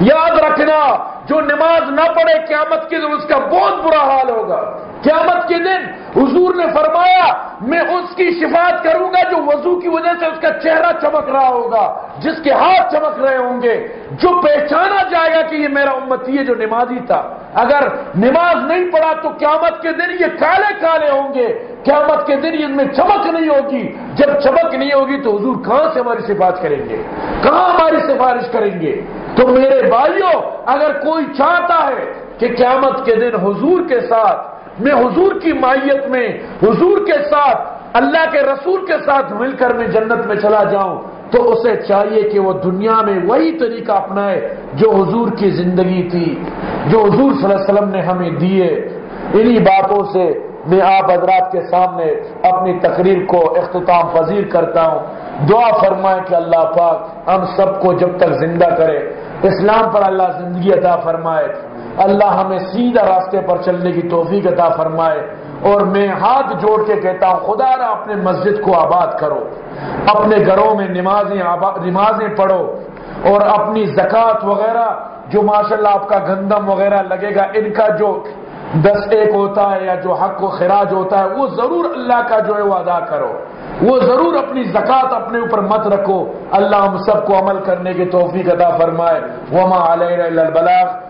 یاد رکھنا، جو نماز نہ پڑھے قیامت کے دن اس کا بہت برا حال ہوگا۔ قیامت کے دن حضور نے فرمایا، میں اس کی شفاعت کروں گا جو وضو کی وجہ سے اس کا چہرہ چمک رہا ہوگا، جس کے ہاتھ چمک رہے ہوں گے۔ جو پہچانا جائے گا کہ یہ میرا امتی ہے جو نمازی تھا۔ اگر نماز نہیں پڑھا تو قیامت کے دن یہ کالے کالے ہوں گے۔ قیامت کے دن ان میں چمک نہیں ہوگی۔ جب چمک نہیں ہوگی تو حضور کہاں سے ہماری سفارش کریں گے؟ کہاں ہماری سفارش کریں گے؟ تو میرے بھائیوں، اگر کوئی چاہتا ہے کہ قیامت کے دن حضور کے ساتھ میں حضور کی مائیت میں، حضور کے ساتھ، اللہ کے رسول کے ساتھ مل کر میں جنت میں چلا جاؤں، تو اسے چاہیے کہ وہ دنیا میں وہی طریقہ اپنائے جو حضور کی زندگی تھی، جو حضور صلی اللہ علیہ وسلم نے ہمیں دیے۔ انہی باتوں سے میں آپ حضرات کے سامنے اپنی تقریر کو اختتام پذیر کرتا ہوں۔ دعا فرمائے کہ اللہ پاک ہم سب کو جب تک زندہ کرے، اسلام پر اللہ زندگی عطا فرمائے۔ اللہ ہمیں سیدھا راستے پر چلنے کی توفیق عطا فرمائے اور میں ہاتھ جوڑ کے کہتا ہوں، خدا را اپنے مسجد کو آباد کرو، اپنے گھروں میں نمازیں نمازیں پڑھو اور اپنی زکوٰۃ وغیرہ جو ماشاءاللہ آپ کا گندم وغیرہ لگے گا، ان کا جو دس ایک ہوتا ہے یا جو حق و خراج ہوتا ہے، وہ ضرور اللہ کا جو ہے وہ ادا کرو۔ وہ ضرور اپنی زکوٰۃ اپنے اوپر مت رکھو۔ اللہ ہم سب کو عمل کرنے کی توفیق عطا فرمائے۔ وما علیہ البلاغ۔